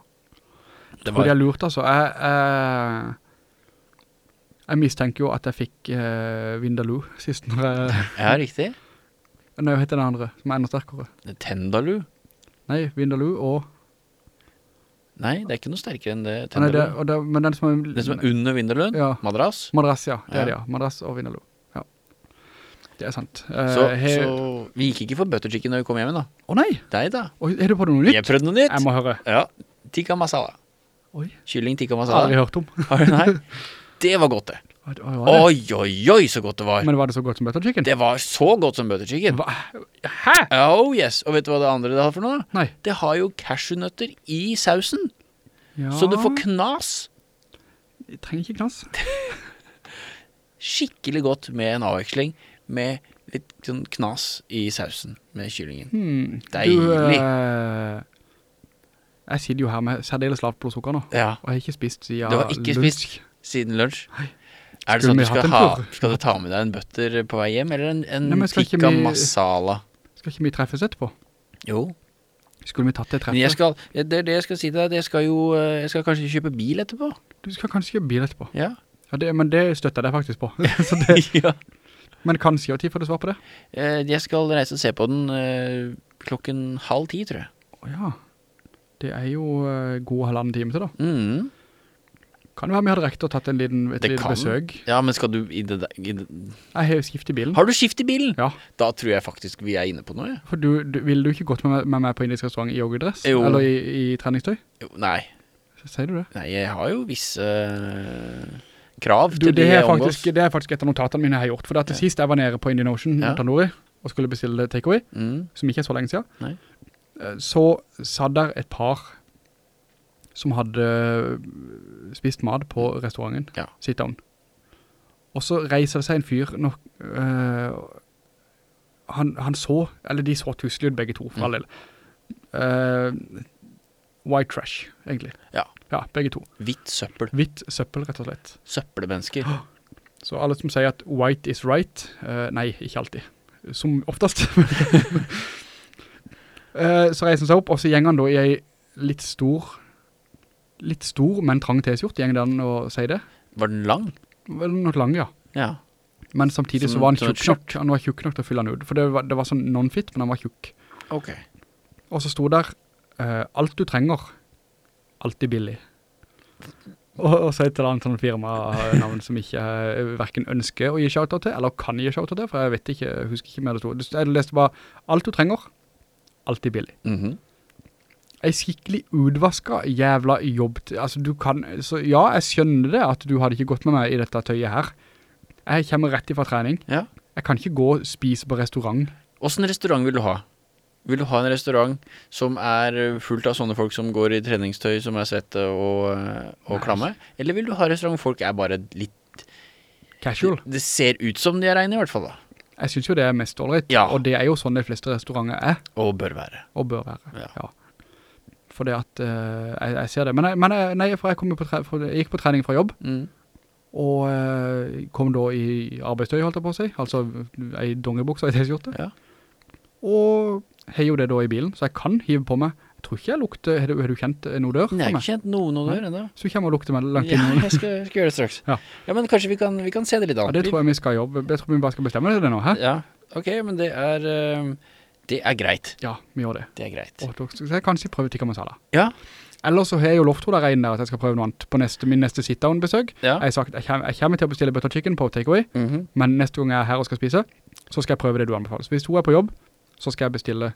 Det var,
er lurt, altså. Jeg, jeg, jeg mistenker jo at jeg fikk uh, Vindaloo sist når jeg...
ja, riktig.
Nei, hva heter den andre, som er enda sterkere?
Tendaloo?
Nei, Vindaloo og...
Nei, det er ikke noe sterkere enn det.
Nei, det, det, men den som er...
Den som er under Vindaloo?
Ja,
Madras?
Madras, ja. Det er det, ja. Madras og Vindaloo. Det er sant. Eh,
Så,
he-
så vi gikk ikke for butter chicken når vi kom hjem da.
Å nei!
Dei da.
Oi, er du på noe nytt?
Jeg prøvde noe nytt.
Jeg må høre.
Ja, tikka masala.
Oi,
Kylling tikka
aldri
masala.
hørt om.
Har du nei? Det var godt det.
Oi, det?
Oi, oi, oi, så godt det var.
Men var det så godt som butter chicken?
Det var så godt som butter chicken.
Hva? Hæ?
Oh yes, og vet du hva det andre det har for noe?
Nei.
Det har jo cashewnøtter i sausen,
Ja.
så du får knas.
Jeg trenger ikke knas.
Skikkelig godt med en avveksling med litt sånn knas i sausen med kyllingen.
Mm.
Deilig.
Du, eh, jeg sitter jo her med særdeles lavt blodsukker nå,
Ja,
og jeg har ikke spist siden lunsj.
Du har ikke
lunch.
spist? siden lunsj.
Nei.
Er det sånn at du skal, ha, skal du ta med deg en bøtter på vei hjem, eller en, en
Nei,
tikka
vi-
masala?
Skal ikke vi treffes etterpå?
Jo.
Skulle vi tatt det
Men jeg skal, det det jeg skal si til deg, Det jeg skal jo, eh, jeg skal kanskje kjøpe bil etterpå.
Du skal kanskje kjøpe bil etterpå.
Ja.
Ja, det, men det støtter jeg deg faktisk på. Så det,
ja.
Men kanskje, og tid får du svar på det?
Eh, Jeg skal reise og se på den eh, klokken halv ti, tror jeg.
Åja, ja. Det er jo uh, god halvannen time til da.
Mm.
Kan det være vi hadde rekt og tatt en liten, et
liten
besøk?
Ja, men skal du i det, i det
Jeg har jo skift i bilen.
Har du skift i bilen?
Ja,
Da tror jeg faktisk vi er inne på noe, ja.
for du, du, ville du ikke gått med, med meg på indisk restaurant i joggedress?
Jo.
Eller i, i treningstøy?
Jo, Nei.
Sier du det?
Nei, jeg har jo visse eh, krav
Du,
til
det,
de
er faktisk, det er faktisk et av notatene mine jeg har gjort. For at
til
sist jeg var nede på Indian Ocean
Ja.
Tandoori, og skulle bestille takeaway,
Mm.
som ikke er så lenge siden,
Nei.
eh, så satt der et par som hadde eh, spist mat på restauranten,
Ja.
sit down. Og så reiser det seg en fyr, nok, øh, han, han så, eller de så tusselig ut begge to, for
Mm.
all del. Uh, white trash, egentlig.
Ja.
Ja, begge to.
Hvitt søppel.
Hvitt søppel, rett og slett.
Søppelmennesker.
Så alle som sier at white is right, uh, nei, ikke alltid. Som oftest. uh, så reiser han seg opp, og så gjenger han da i ei litt stor, litt stor, men trang t-skjort, gjenger den og sier det.
Var den lang?
Var den nok lang, ja.
Ja.
Men samtidig
Som-
så var han tjukk nok, han var tjukk nok til å fylle han ut. For det var, det var sånn non-fit, men han var tjukk.
Ok.
Og så stod der, uh, alt du trenger, alltid billig. Og, og så et eller annet sånn firma-navn som ikke uh, hverken ønsker å gi shoutout til, eller kan gi shoutout til, for jeg vet ikke, jeg husker ikke mer det stod. Jeg leste bare, alt du trenger, alltid billig.
Mhm.
En skikkelig utvaska jævla jobb. Altså du kan, så ja, jeg skjønner det at du hadde ikke gått med meg i dette tøyet her. Jeg kommer rett ifra trening.
Ja.
Jeg kan ikke gå og spise på restaurant.
Hvordan restaurant vil du ha? Vil du ha en restaurant som er fullt av sånne folk som går i treningstøy, som er svette og, eh, og klamme? Eller vil du ha restaurant hvor folk er bare litt
Casual.
Det ser ut som de er reine i hvert fall da.
Jeg synes jo det er mest ålreit,
Ja.
og det er jo sånn de fleste restauranter er,
Og bør være.
og bør være.
Ja.
Ja. For det at, uh, jeg, jeg ser det. Men, jeg, men jeg, nei, for jeg, tre, for jeg gikk på trening fra jobb,
Mm.
og eh, kom da i arbeidstøy, holdt jeg på å si, altså ei dongebuksa i t-skjorte.
Ja.
Og hei jo det da i bilen, så jeg kan hive på meg. Jeg tror ikke jeg lukter, har du, har du kjent noe dør
Jeg har ikke kjent noen odør enda.
Så kommer og lukter meg langt
Ja,
inn.
jeg skal, skal gjøre det straks.
Ja.
ja, men kanskje vi kan, vi kan se det litt
Ja, det tror jeg vi skal jobbe. Jeg tror vi bare skal bestemme det nå, hæ?
Ja, ok, men det er, eh, det er greit.
Ja, vi gjør det.
Det er greit.
Og så skal jeg kanskje prøve tikka masala.
Ja,
Ellers så har jeg jo lovt der inne der at jeg skal prøve noe annet på neste, min neste sit-down-besøk.
ja.
Jeg har sagt, jeg kommer, jeg kommer til å bestille butter chicken på takeaway,
Mhm.
men neste gang jeg er her og skal spise, så skal jeg prøve det du anbefaler. Så hvis hun er på jobb, så skal jeg bestille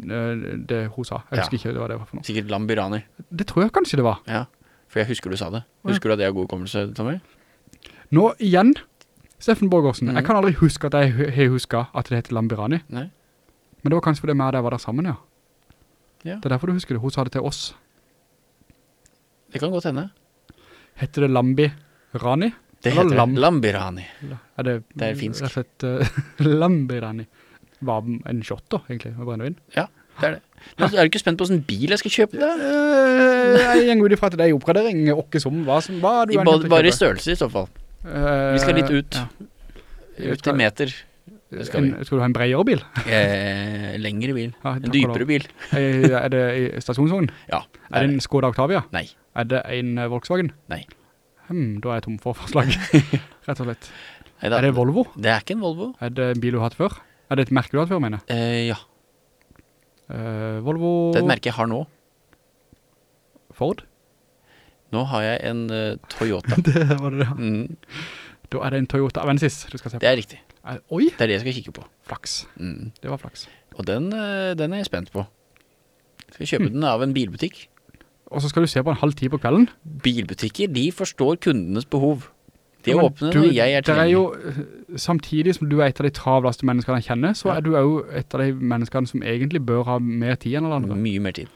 øh, det hun sa. Jeg
Ja.
husker ikke hva det var for noe.
Sikkert lambirani.
Det tror jeg kanskje det var.
Ja, for jeg husker du sa det.
Ja.
Husker du at jeg har god kommelse, Tommy?
Nå igjen, Steffen Borgårdsen,
Mm.
jeg kan aldri huske at jeg har husket at det heter Lambirani.
Nei.
Men det var kanskje fordi vi og var der sammen, ja.
Ja.
Det er derfor du husker det. Hun sa det til oss.
Det kan godt hende.
Heter det Lambirani?
Det heter
lam.
lambirani.
Er det,
Det er finsk.
Det er fett, uh, Lambirani. Var en shot da, egentlig, med brennevin.
Ja, det er det. Men er du ikke spent på hvordan bil jeg skal kjøpe da?
Eh, jeg gjenger ut ifra at det er i oppgradering, åkke som, hva som, hva du
I, bare, bare i størrelse i så fall.
Eh,
Vi skal litt ut.
ja.
Ut i meter. Skal.
En, skal du ha en bredere bil?
Eh, lengre bil.
Ja,
En dypere bil.
Er det i stasjonsvogn?
Ja.
Er det en Skoda Octavia?
Nei.
Er det en Volkswagen?
Nei.
Hmm, da er jeg tom for forslag. Rett og slett.
Neida,
Er det Volvo?
Det er ikke en Volvo.
Er det en bil du har hatt før? Er det et merke du har hatt før, mener jeg?
Eh, ja,
Eh, Volvo
det er et merke jeg har nå.
Ford?
Nå har jeg en eh, Toyota.
det var det, ja.
Mm,
Da er det en Toyota Avensis du skal se på.
det er riktig.
Er- Oi,
Det er det jeg skal kikke på.
flaks.
Mm.
Det var flaks.
Og den, eh, den er jeg spent på. Skal kjøpe den av en bilbutikk.
Og så skal du se på en halv tid på kvelden.
Bilbutikker, de forstår kundenes behov. De er
Ja,
åpne
du-
når jeg er
det er
tilgjengelig.
jo, samtidig som du er et av de travlaste menneskene jeg kjenner, så
Ja.
er du jo et av de menneskene som egentlig bør ha mer tid enn alle andre.
Mye mer tid.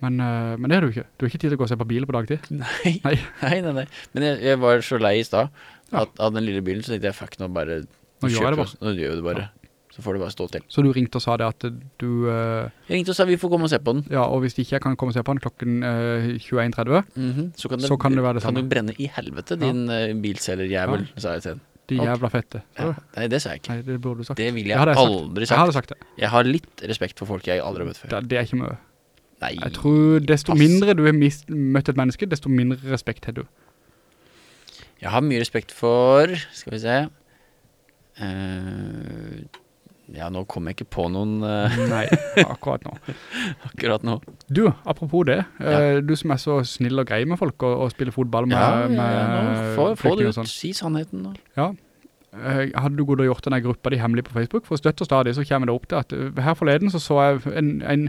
Men, eh, men det er du ikke. Du har ikke tid til å gå og se på bilen på dagtid.
Nei,
Nei.
nei, nei. nei. Men jeg, jeg var så lei i stad
Ja.
av den lille bilen, så tenkte jeg, fuck, nå bare
Nå gjør jeg det bare.
Nå gjør jeg det bare. Så får det bare stå til.
Så du ringte og sa det at du, Uh,
Jeg ringte og sa vi får komme og se på den.
ja, og hvis ikke jeg kan komme og se på den klokken uh, 21.30,
Mhm. så, kan det,
Så kan det være det
Kan
samme.
du brenne i helvete,
Ja.
din uh, bilselgerjævel, sa jeg til den.
de jævla fette.
Ja. Nei, det sa jeg ikke.
Nei, det burde du sagt.
Det ville jeg,
jeg
aldri sagt.
Jeg hadde
sagt.
det.
Jeg har litt respekt for folk jeg aldri har møtt før.
Det, det er ikke mye.
Nei,
Jeg tror desto
Pass.
mindre du har møtt et menneske, desto mindre respekt har du.
jeg har mye respekt for Skal vi se Eh, Ja, nå kom jeg ikke på noen uh...
Nei, akkurat nå.
akkurat nå.
Du, apropos det, Ja. du som er så snill og grei med folk og, og spiller fotball med,
Ja, ja, ja, få, få det
og sånn.
ut. Si sannheten nå.
Ja. Eh, hadde du og gjort denne gruppa di hemmelig på Facebook, for støtt og stadig så kommer det opp til at eh, her forleden så så jeg en, en,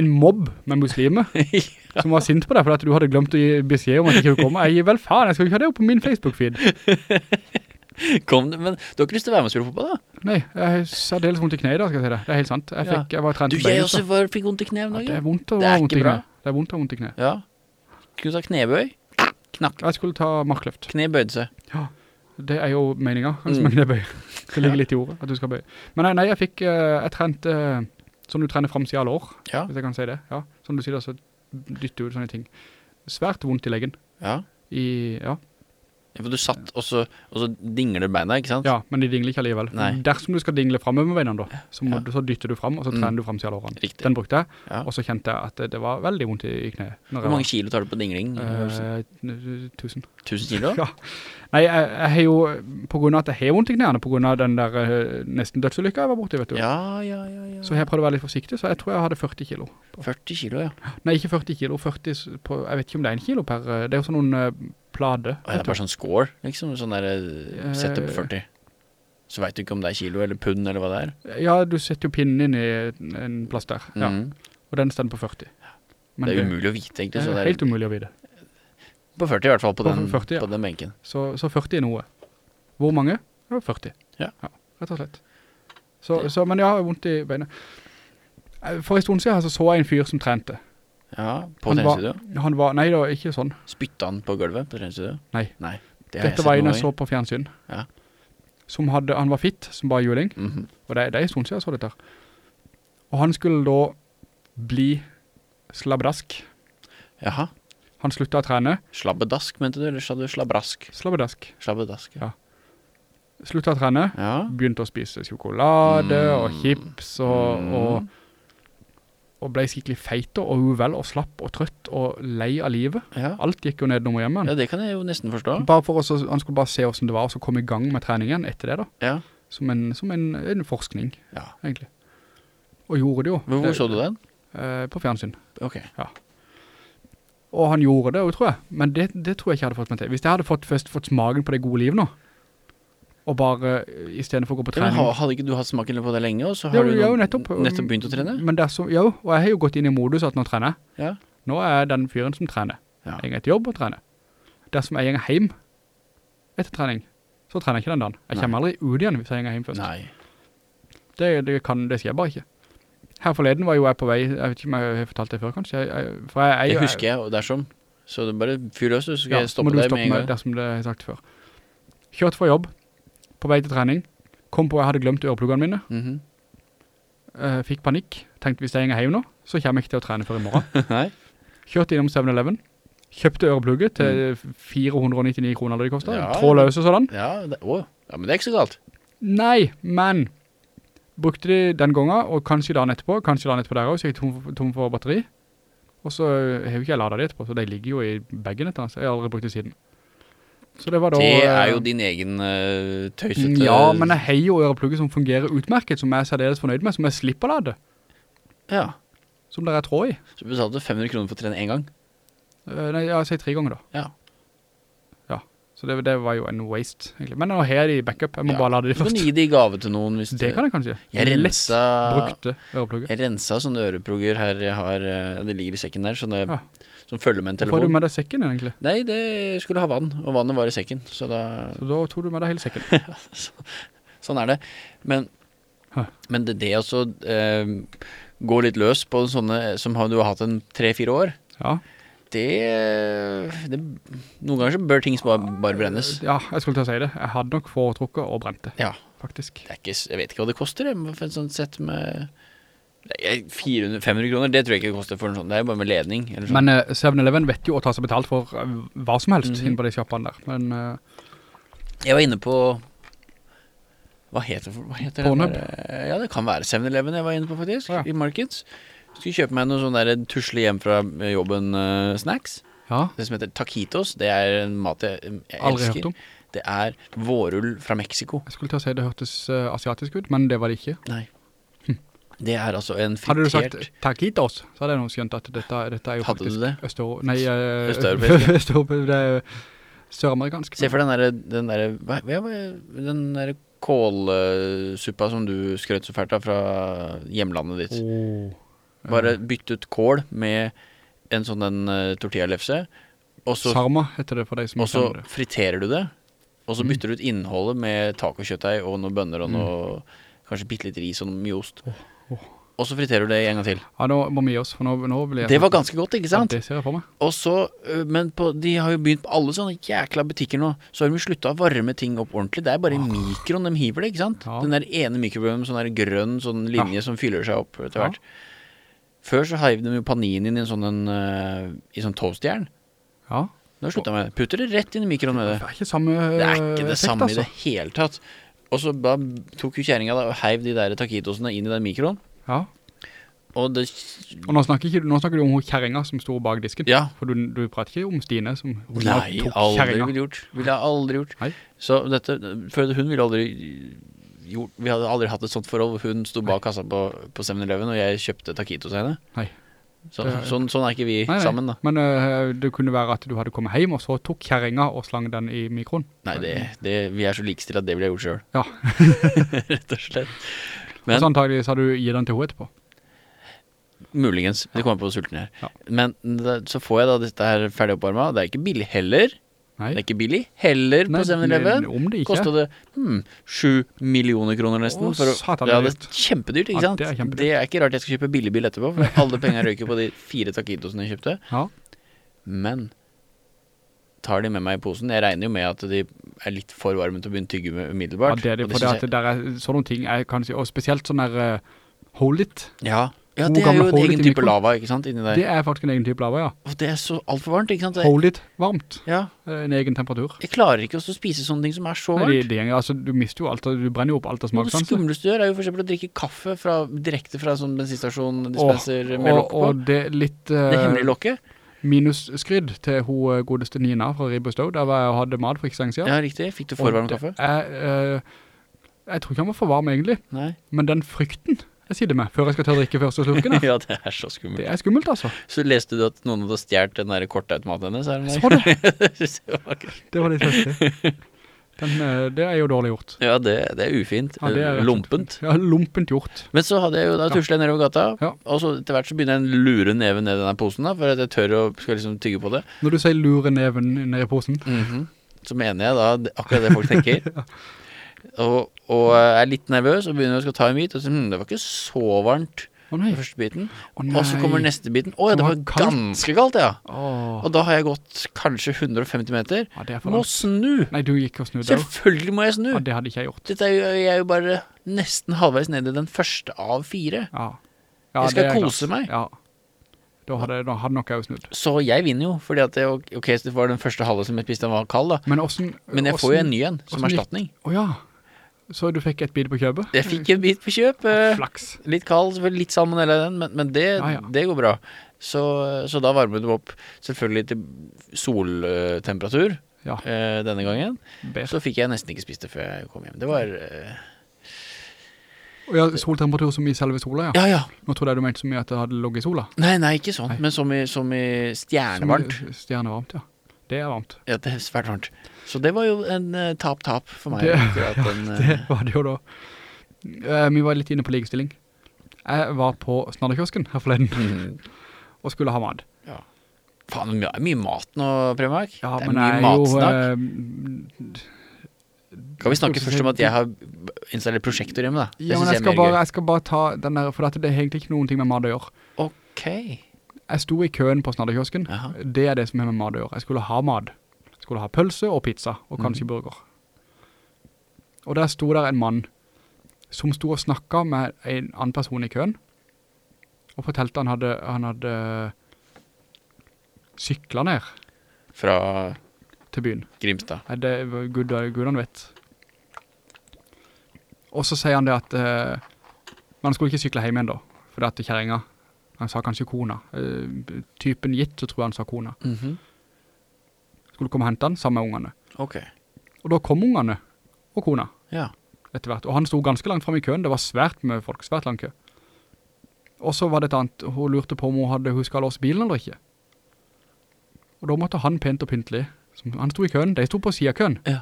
en mobb med muslimer som var sint på deg for at du hadde glemt å gi beskjed om at du ikke du komme. Jeg gir vel faen, jeg skal ikke ha det opp på min Facebook-feed.
Kom men du har ikke lyst til å være med og spille fotball, da?
Nei, jeg har særdeles vondt i kneet da, skal jeg si det. Det er helt sant. Jeg,
Ja.
fikk, jeg var trent
Du, jeg også var, fikk vondt i kneet om
Ja, det er vondt å ha vondt i
kne
kneet. Det er vondt å ha vondt i kneet.
Ja. du ta knebøy. Knakk.
Jeg skulle ta markløft.
Kne bøyde seg.
Det er jo meningen,
Mm.
som knebøy. Det ligger litt i ordet, at du skal bøye. Men nei, nei jeg fikk, eh, jeg trente, Sånn du trener framsiden av lår,
Ja,
hvis jeg kan si det. Ja, sånn du sier, så dytter du ut sånne ting. Svært vondt i leggen.
ja.
I, ja.
For du satt, og så, og så dingler beina, ikke sant?
ja, men de dingler ikke alligevel.
Nei.
Dersom du skal dingle fremover med beina da, så, må
Ja.
så dytter du frem, og så
Mm.
trener du framsiden av lårene.
Riktig.
Den brukte jeg,
Ja.
og så kjente jeg at det, var veldig vondt i, i kneet.
Hvor mange kilo tar du på dingling?
Eh, tusen.
Tusen kilo?
Ja. Nei, jeg, jeg har jo, på grunn av at jeg har vondt i knærne, på grunn av den der eh, nesten dødsulykka jeg var borte, vet du.
Ja, ja, ja, ja.
Så jeg prøvde å være litt forsiktig, så jeg tror jeg hadde 40 kilo.
40 kilo, ja.
Nei, ikke 40 kilo, 40 på, jeg vet ikke om det er en kilo per, eh, det er jo sånn noen eh, plade.
Og det er bare sånn score, liksom. Sånn der eh, Sett opp 40. Så vet du ikke om det er kilo eller pund eller hva det er.
Ja, du setter jo pinnen inn i en- plass der, ja.
Mm.
og den stender på 40. Men
det er umulig å vite, egentlig. Så
er helt umulig å vite.
på 40 i hvert fall, på,
På
den,
40, ja.
på den benken.
Så, så 40 er noe. Hvor mange? Ja, 40.
Ja.
rett og slett. Så, så, men jeg har vondt i beinet. Eh, For en stund siden så, så jeg en fyr som trente.
Ja, på
Han var-
treningsstudio.
Han var, nei da, ikke sånn.
Spytta han på gulvet på treningsstudio?
Nei.
Nei. Det
Dette var en jeg så på fjernsyn.
Ja.
Som hadde, han var fitt, som bare juling.
Mm -hmm.
Og det, det er en stund siden jeg så dette. her. Og han skulle da bli slabbedask.
Jaha.
Han sluttet å trene.
Slabbedask, mente du? Eller sa du slabrask?
Slabbedask.
Slabbedask, ja.
Sluttet å trene.
Ja.
Begynte å spise sjokolade
Mm.
og chips og,
Mm.
og, og ble skikkelig feit og uvel og slapp og trøtt og lei av livet.
ja.
Alt gikk jo ned nummer hjemme.
Ja, det kan jeg jo nesten forstå.
For oss, han skulle bare se hvordan det var, og så komme i gang med treningen etter det da.
Ja.
Som en, som en, en forskning,
ja.
egentlig. Og gjorde det jo.
Hvor, hvor så du den?
Eh, på fjernsyn.
Ok.
Og han gjorde det jo, tror jeg. Men det, det tror jeg ikke jeg hadde fått meg til. Hvis jeg hadde fått, først fått smaken på det gode livet nå, og bare eh, i stedet for å gå på trening.
Ja, hadde ikke du hatt smaken på det lenge, og så
Jo,
har du
jo, nettopp.
nettopp begynt å trene?
Men det er så, jo, og jeg har jo gått inn i modus at nå trener jeg.
Ja.
Nå er jeg den fyren som trener.
Ja.
Jeg går et jobb og trener. Dersom jeg gjenger hjem etter trening, så trener jeg ikke den dagen. Jeg
Nei.
kommer aldri ut igjen hvis jeg gjenger hjem først.
Nei.
Det, det, kan, det skjer bare ikke. Her forleden var jo jeg på vei, jeg vet ikke om jeg har fortalt det før kanskje, jeg, jeg, jeg, jeg,
Det husker jeg, og dersom. Så det bare fyr løs, så skal
ja,
jeg
gang
stoppe
må du stoppe meg
gang.
dersom det har sagt før. Kjørt fra jobb, på vei til trening, kom på at jeg hadde glemt ørepluggene mine,
mm
-hmm. uh, fikk panikk, tenkte hvis jeg henger hjem nå, så kommer jeg ikke til å trene før i morgen. Kjørte innom 7-Eleven, kjøpte øreplugget til 499 kroner det kostet,
Mm. Ja.
trådløse sådan.
Ja, det, å, ja, men det er ikke så galt.
Nei, men brukte de den gangen, og kanskje dagen etterpå, kanskje dagen etterpå der også, så jeg tom, tom for batteri. Og så har jo ikke jeg ladet det etterpå, så de ligger jo i baggen etter, så jeg har aldri brukt det siden. Så det var da...
Det er
eh,
jo din egen uh, tøysete
Ja, men jeg heier jo øreplugget som fungerer utmerket, som jeg er særdeles fornøyd med, som jeg slipper lade,
Ja.
som dere er tråd i.
Så betalte du 500 kroner for å trene en gang?
Uh, Nei, jeg sier tre ganger da.
Ja.
Ja, så det, det var jo en waste, egentlig. Men nå har jeg de i backup, jeg må
Ja.
bare lade de først.
Du kan gi de i gave til noen hvis
Det kan jeg kanskje.
Jeg
Lett brukte øreplugget.
jeg rensa sånne øreplugger her jeg har Det ligger i sekken der, sånne
Ja.
Som følger med en
Hvorfor har du med deg sekken egentlig?
Nei, det skulle ha vann, og vannet var i sekken, så da
Så da tog du med deg hele sekken.
Sånn er det. Men, men det, det å eh, gå litt løs på sånne som har, du har hatt en tre-fire år,
Ja.
det, det Noen ganger så bør ting bare, bare brennes.
Ja, jeg skulle til å si det. Jeg hadde nok foretrukket og brent det,
Ja.
faktisk.
Det er ikke, jeg vet ikke hva det koster, det, for et sånt sett med 400, 500 kroner, det tror jeg ikke det koster for en sånn. Det er jo bare med ledning. Eller sånn.
Men uh, 7-Eleven vet jo å ta seg betalt for uh, hva som helst
Mhm.
inn på de kjappene der. Men uh,
Jeg var inne på Hva heter, hva heter det?
Pornhub?
Ja, det kan være 7-Eleven jeg var inne på faktisk,
Ja.
i Markets. Skulle kjøpe meg noen sånne der tusle hjem fra jobben-snacks.
ja,
det som heter taquitos, det er en mat jeg, jeg
aldri
elsker.
hørt om.
Det er vårull fra Meksiko.
Jeg skulle til å si det hørtes eh, asiatisk ut, men det var det ikke.
Nei. Det er altså en fritert...
Hadde du sagt taquitos, så hadde jeg noen skjønt at dette, dette er jo
Hadde
faktisk eh,
Østeuropeisk,
Østeuropa, det er jo søramerikansk.
Se for den der, den der, hva, hva, Den der kålsuppa som du skrøt så fælt av fra hjemlandet ditt.
Oh.
Bare bytt ut kål med en sånn en uh, tortillalefse, Også,
Sarma heter det for deg som
og så friterer du det. Og så
Mm.
bytter du ut innholdet med tacokjøttdeig og noen bønner og
Mm.
Kanskje bitte litt ris og noe mye ost. Og så friterer du det en gang til.
Ja, nå må vi gi oss, for nå, nå blir jeg...
Det var ganske godt, ikke sant?
Ja, det ser jeg for meg.
Og så, men på, de har jo begynt på alle sånne jækla butikker nå, så har de sluttet å varme ting opp ordentlig. Det er bare i mikroen de hiver det, ikke sant?
Ja.
Den der ene mikrobølgen med sånn der grønn sånn linje som fyller seg opp etter
Ja.
hvert. Før så heiv de jo paninen i en sånn, en, i sånn toastjern.
Ja.
Nå har jeg med det. Putter det rett inn i mikroen med det.
Det er ikke samme
Det er ikke det
effekt,
samme
altså.
i det hele tatt. Og så tok jo kjæringa da og heiv de der takitosene inn i den mikroen.
Ja.
Og det
Og nå snakker, ikke, nå snakker du om hun kjerringa som stod bak disken.
Ja.
For du, du prater ikke om Stine som hun
Nei,
tok
aldri
kjerringa.
ville gjort. Ville jeg aldri gjort.
Nei.
Så dette For hun ville aldri gjort Vi hadde aldri hatt et sånt forhold hun stod bak kassa på, på 7-Eleven og jeg kjøpte taquitos henne.
Nei.
Så, sånn, sånn er ikke vi
Nei, nei.
sammen, da.
Men uh, det kunne være at du hadde kommet hjem, og så tok kjæringa og slang den i mikroen.
Nei, det, det, vi er så likestilt at det ville jeg gjort selv
Ja.
Rett og slett. Men
så antageligvis har du gitt den til henne etterpå.
muligens. Det kommer på sulten jeg er.
Ja.
Men så får jeg da dette her ferdig oppvarma. Det er ikke billig heller.
Nei.
Det er ikke billig heller på 7-Eleven.
Om det ikke
Kosta det hmm, 7 millioner kroner nesten.
Å,
for å,
satan,
ja,
det er
kjempedyrt, ikke
Ja,
sant?
det er kjempedyrt.
det er ikke rart jeg skal kjøpe billigbil etterpå, for alle penger røyker på de fire taquitosene jeg kjøpte.
Ja.
Men tar de med meg i posen Jeg regner jo med at de er litt for varme til å begynne å tygge med
ja, det er det, for det at det der er sånne ting er si, og spesielt sånn der uh, hold it,
ja, ja, det er jo en egen type lava, ikke sant, inni der.
det er faktisk en egen type lava, ja.
Og det er så altfor varmt, ikke sant?
Hold it varmt,
ja,
eh, en egen temperatur.
jeg klarer ikke å spise sånne ting som er så
Nei,
varmt.
det, det, altså, du mister jo alt, du brenner jo opp alt av
Noe det skummeleste du gjør er jo for eksempel å drikke kaffe fra, direkte fra en sånn bensinstasjon
Og,
med lokk på.
og det litt
Det
uh,
hemmelige lokket.
Minuskrydd til hun eh, godeste Nina fra Ribbe der var jeg og hadde mat for ikke siden.
Ja, riktig. Fikk du for varm
Og det
kaffe?
Jeg, eh, jeg tror ikke han var for varm egentlig,
Nei.
men den frykten jeg sier det med før jeg skal ta drikke første slurken
ja, det er så skummelt.
det er skummelt altså.
Så leste du at noen hadde stjert den der kortautomaten hennes? er det
Så det,
det var
det var litt festlig. Den, eh, det er jo dårlig gjort.
Ja, det, det er ufint.
Ja, det er
Lompent.
Ja, lumpent gjort.
Men så hadde jeg jo da tuslet nedover gata,
Ja.
og så etter hvert så begynner jeg en lure neven ned i denne posen da, for at jeg tør å skal liksom tygge på det.
Når du sier lure neven ned i posen,
Så mener jeg da akkurat det folk tenker. Og, og er litt nervøs og begynner å skal ta en bit, og så, hm, det var ikke så varmt
nei,
den første biten.
å
Og så kommer neste biten. Å ja,
Det var
ganske kaldt, ja.
Åh,
Og da har jeg gått kanskje 150 meter.
ja,
Må
langt.
snu!
Nei, du gikk og snudde.
Selvfølgelig må jeg snu!
Ja, det hadde ikke jeg gjort.
Dette er jo, jeg er jo bare nesten halvveis ned i den første av fire.
Ja. Ja,
Jeg skal
det
kose
klart.
meg.
Ja. Da hadde, da hadde nok jeg snudd.
Så jeg vinner jo, fordi at det, ok, det var den første halve som jeg spiste, den var kald da.
Men hvordan...
Men jeg får jo en ny en, som
hvordan Å
erstatning.
Så du fikk et bit på kjøpet?
Jeg fikk en bit på kjøp. eh,
Flaks.
Litt kald, selvfølgelig litt salmonella den, men, men det,
Ja, ja.
det går bra. Så, så da varmet du opp selvfølgelig til soltemperatur
Ja,
eh, denne gangen.
Best.
Så fikk jeg nesten ikke spist det før jeg kom hjem. Det var eh,
ja, soltemperatur som i selve sola, ja.
Ja, ja.
Nå trodde jeg du mente så mye at det hadde ligget i sola.
Nei, nei, ikke sånn,
Nei.
men som i, som i
Som
stjernevarmt.
i Stjernevarmt, ja. Det er varmt.
Ja, det er svært varmt. Så det var jo en eh, tap-tap for meg.
Det-
akkurat
ja,
den, uh...
Det var det jo da. Uh, vi var litt inne på likestilling. Jeg var på snadderkiosken her forleden
mm,
og skulle ha mat.
Faen, det er mye mat nå, Premark.
Ja,
det er
men
mye
jeg
matsnakk.
eh,
Kan vi snakke først om at jeg har installert prosjektor hjemme, da? Det
ja, men
synes
jeg skal, bare, jeg skal bare ta den der, for dette, det er egentlig ikke noen ting med mat å gjøre.
Ok.
Jeg sto i køen på snadderkiosken. Det er det som har med mat å gjøre. Jeg skulle ha mat. Jeg skulle ha pølse og pizza, og kanskje
Mhm.
burger. Og der sto der en mann som sto og snakket med en annen person i køen, og fortalte han hadde, han hadde syklet ned
Fra
til byen.
Grimstad.
Nei, det var Gud, han vet. Og så sier han det at uh, man skulle ikke sykle hjem igjen da, for det at kjæringa, han sa kanskje kona, Uh, typen gitt, så tror jeg han sa kona,
Mhm.
skulle komme og hente han sammen med ungene.
Ok.
Og da kom ungene og kona
Ja.
etter hvert, og han sto ganske langt frem i køen, det var svært med folk, svært lang kø. Og så var det et annet, hun lurte på om hun hadde husket å låse bilen eller ikke. Og da måtte han pent og pyntelig, som, han sto i køen, de sto på siden av køen,
Ja.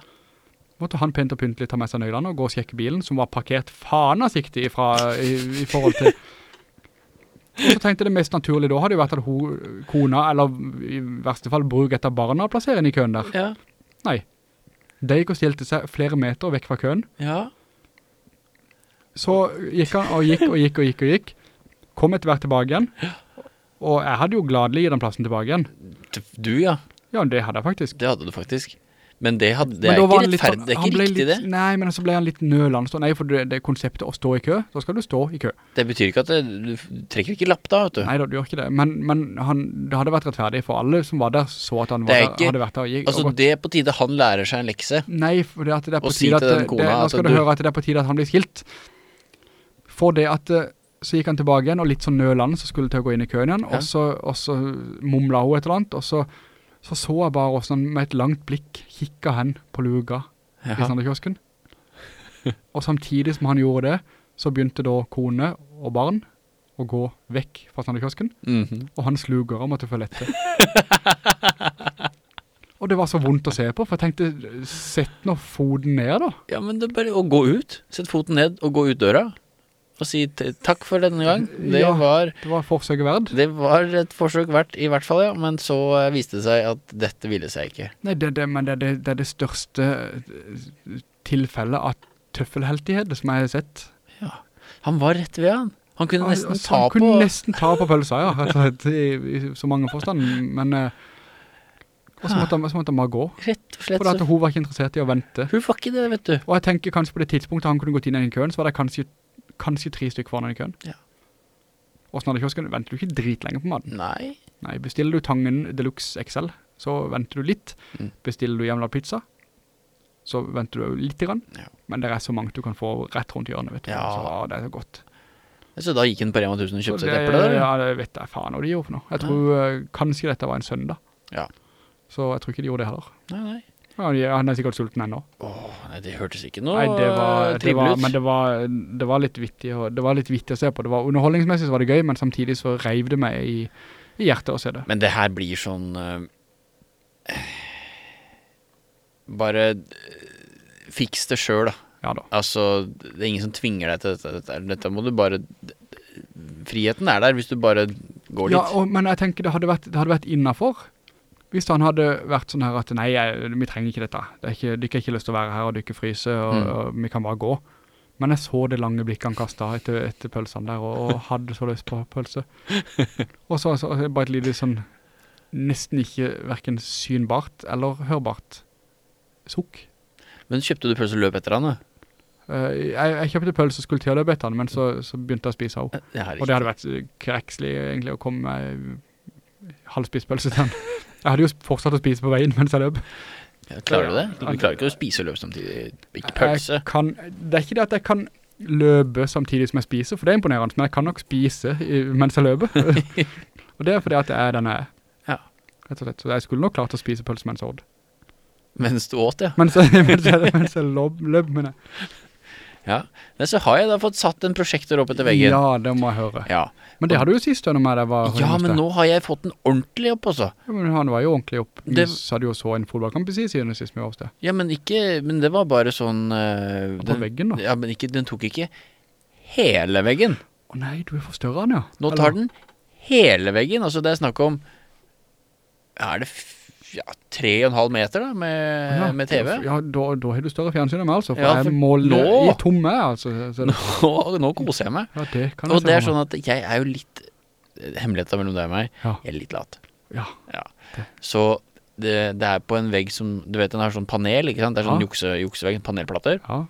måtte han pent og pyntelig ta med seg nøglene og gå og sjekke bilen, som var parkert fanasiktig i, i forhold til... Og så tenkte det mest naturlige da hadde jo vært at hun, kona, eller i verste fall bruk etter barna, plasserer henne i køen der.
Ja.
Nei. De gikk og stilte seg flere meter vekk fra køen.
Ja.
Så gikk han og gikk og gikk og gikk og gikk. kom etter hvert tilbake igjen, og jeg hadde jo gladelig gitt den plassen tilbake igjen.
Du, ja.
Ja, det hadde jeg faktisk.
Det hadde du faktisk. Men det, hadde, det
Men
er ikke rettferdig. Det er ikke riktig,
litt,
det.
Nei, men så ble han litt nølende. Nei, for det, det konseptet å stå i kø, da skal du stå i kø.
Det betyr ikke at det, du trekker ikke lapp da, vet du.
Nei da, du gjør ikke det. Men, men han, det hadde vært rettferdig for alle som var der, så at han var
ikke-
hadde vært der gikk.
Altså, det er på tide han lærer seg en lekse.
Nei, for det, at det er på
si
tide at,
den kona
det,
at
du at det er på tide at han blir skilt. For det at eh, så gikk han tilbake igjen, og litt sånn nølende, så skulle til å gå inn i køen igjen,
Ja.
og, så, og så mumla hun et eller annet, og så, så så jeg bare hvordan han med et langt blikk kikket hen på luga i
Sandekiosken.
Sanderkiosken. og samtidig som han gjorde det, så begynte da kone og barn å gå vekk fra Sanderkiosken,
-hmm.
og hans lugere måtte følge etter. og det var så vondt å se på, for jeg tenkte, sett nå foten ned da.
Ja, men det er bare å gå ut. Sett foten ned og gå ut døra. Og si takk for denne gang. Det,
Ja.
var,
Det var forsøket verdt.
det var et forsøk verdt, i hvert fall, ja. Men så eh, viste det seg at dette ville seg ikke.
Nei, det, det, men det, det, det er det største eh, tilfellet av tøffelheltighet som jeg har sett. Ja.
Han var rett ved han. Han kunne nesten
Altså,
ta
han
på
kunne nesten ta på pølsa, ja, rett og slett, i, i så mange forstand, men eh, og så måtte, han, så måtte han bare gå,
Rett og slett
for at hun var ikke interessert i å vente.
Hun var ikke det, vet du.
Og jeg tenker kanskje på det tidspunktet han kunne gått inn i den køen, så var det kanskje, kanskje tre stykker foran den køen.
Ja.
Og snart kiosken, venter du ikke drit lenger på maten.
Nei.
Nei, bestiller du Tangen Deluxe XL, så venter du litt.
Mm.
Bestiller du hjemlad pizza, så venter du litt grann.
Ja.
Men det er så mange du kan få rett rundt hjørnet, vet du.
Ja.
Så ja, det er så godt.
Så da gikk han på Rema 1000 og kjøpte et eple, da?
ja, det vet jeg faen hva de gjorde for noe. Jeg tror ja. kanskje dette var en søndag.
Ja.
Så jeg tror ikke de gjorde det heller.
Nei, nei.
Ja, han er sikkert sulten ennå.
Åh, nei, det hørtes ikke noe
Nei, det var, det var, men det var, det var litt vittig, det var litt vittig å se på. Det var underholdningsmessig så var det gøy, men samtidig så reiv det meg i, i hjertet å se det.
Men det her blir sånn eh, Bare eh, fiks det sjøl, da.
Ja da.
Altså, det er ingen som tvinger deg til dette. Dette, dette må du bare Friheten er der hvis du bare går litt.
Ja, og, men jeg tenker det hadde vært, det hadde vært innenfor. Hvis han hadde vært sånn her at nei, jeg, vi trenger ikke dette. Det er ikke, dere har ikke lyst til å være her og dere fryser, og,
Mm.
og vi kan bare gå. Men jeg så det lange blikket han kastet etter, etter pølsene der, og, og hadde så lyst på pølse. og så, så bare et lite sånn, nesten ikke hverken synbart eller hørbart sukk.
Men kjøpte du pølse og løp etter han, da?
Uh, jeg, jeg kjøpte pølse og skulle til å løpe etter han, men så, så begynte jeg å spise av. Og det hadde vært krekslig egentlig å komme med halvspist pølse til han. Jeg hadde jo fortsatt å spise på veien mens jeg løp.
Ja, klarer du det? Du klarer ikke å spise og løpe samtidig. Ikke pølse.
Kan, det er ikke det at jeg kan løpe samtidig som jeg spiser, for det er imponerende, men jeg kan nok spise mens jeg løper. og det er fordi at jeg er denne jeg er.
Ja.
Rett og slett. Så jeg skulle nok klart å spise pølse mens jeg åd.
Mens du åt, ja.
Mens jeg, mens jeg, mens jeg løp, løp mener det.
Ja. Men så har jeg da fått satt en prosjektor opp etter veggen.
Ja, det må jeg høre.
Ja.
Men det hadde du sist når jeg var
Ja, men nå har jeg fått den ordentlig opp også.
Ja, men han var jo ordentlig opp. Vi
Det-
hadde jo så en fotballkamp i siden sist vi var hos deg.
Ja, men ikke Men det var bare sånn Uh,
På
den,
veggen da.
Ja, men ikke, den tok ikke hele veggen.
Å nei, du er for større den, ja.
Nå tar den hele veggen. Altså, det er snakk om ja, Er det ja, tre og en halv meter, da, med,
Ja,
med TV?
Ja, da, da har du større fjernsyn enn meg, altså. For
Ja, for
jeg må
nå-
i tomme, altså. Så,
Nå, nå koser jeg meg.
ja, det kan jeg
Og det er sånn at jeg er jo litt Hemmeligheten mellom deg og meg, jeg er litt lat.
ja.
Ja. Så det, det er på en vegg som Du vet den har sånn panel, ikke sant? Det er sånn
Ja.
jukse, juksevegg, panelplater.
ja,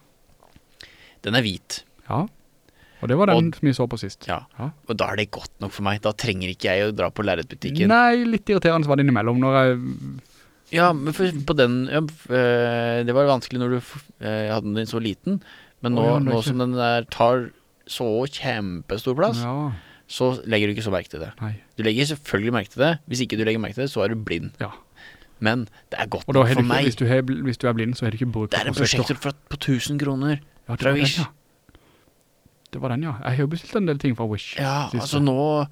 Den er hvit.
ja. Og det var den
Og-
som vi så på sist.
Ja.
Ja.
Og da er det godt nok for meg. Da trenger ikke jeg å dra på lerretbutikken.
Nei, litt irriterende var det innimellom når jeg
Ja, men for, på den ja, eh, Det var vanskelig når du eh, hadde den så liten. Men nå,
oh, ja, er
nå som den der tar så kjempestor plass,
Ja,
så legger du ikke så merke til det.
nei.
Du legger selvfølgelig merke til det. Hvis ikke du legger merke til det, så er du blind.
Ja.
Men det er godt nok for
ikke,
meg.
hvis, du er, hvis du er blind, så har du ikke bruk
Det er en
prosjektor.
prosjektor på 1000 kroner.
Ja, det var ja. Det var den, ja. Jeg har jo bestilt en del ting fra Wish.
Ja,
siste.
altså nå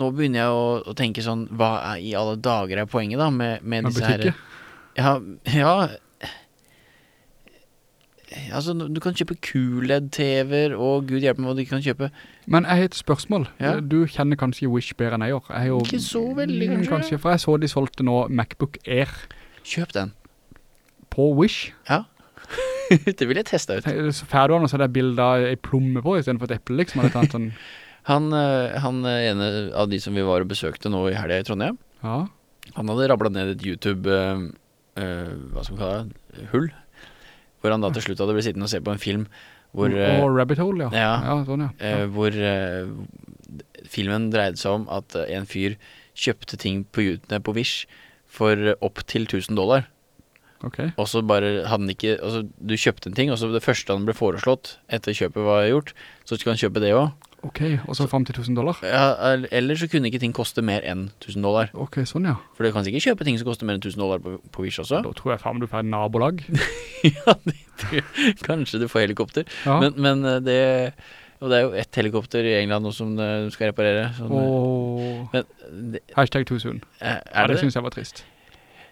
Nå begynner jeg å, å tenke sånn Hva er, i alle dager er poenget da med, med
Med
disse her
butikker.
Ja, ja Altså, du kan kjøpe QLED-TV-er, og gud hjelpe meg hva du ikke kan kjøpe.
Men jeg har et spørsmål.
Ja.
Du kjenner kanskje Wish bedre enn jeg gjør. Jeg jo,
Ikke så veldig,
kanskje.
kanskje.
For jeg så de solgte nå MacBook Air
Kjøp den.
på Wish.
Ja. det vil jeg teste ut.
Så han og så er det bildet en plomme på, i stedet for et eple, liksom. Et annet sånn.
Han, han eh, ene av de som vi var og besøkte nå i helga i Trondheim,
Ja.
han hadde rablet ned et YouTube uh, uh, Hva skal man kalle det? Hull. Hvor han da til slutt hadde blitt sittende og se på en film hvor Uh,
og Rabbit Hole, ja.
ja.
ja sånn, ja.
Hvor filmen dreide seg om at en fyr kjøpte ting på, på Wish for opp til 1000 dollar.
Ok.
Og så bare hadde han ikke Altså, du kjøpte en ting, og så det første han ble foreslått etter kjøpet var gjort, så skulle han kjøpe det òg.
Ok, og så frem til 1000 dollar?
Ja, el- eller så kunne ikke ting koste mer enn 1000 dollar.
Ok, sånn, ja.
For du kan sikkert kjøpe ting som koster mer enn 1000 dollar på, på Wish også.
Da tror jeg faen du får en nabolag.
ja, det, kanskje du får helikopter.
Ja.
Men, men eh, det Og det er jo ett helikopter i England nå som du skal reparere. Sånn,
oh.
men det,
hashtag too soon.
eh,
Ja, det
det,
synes jeg var trist.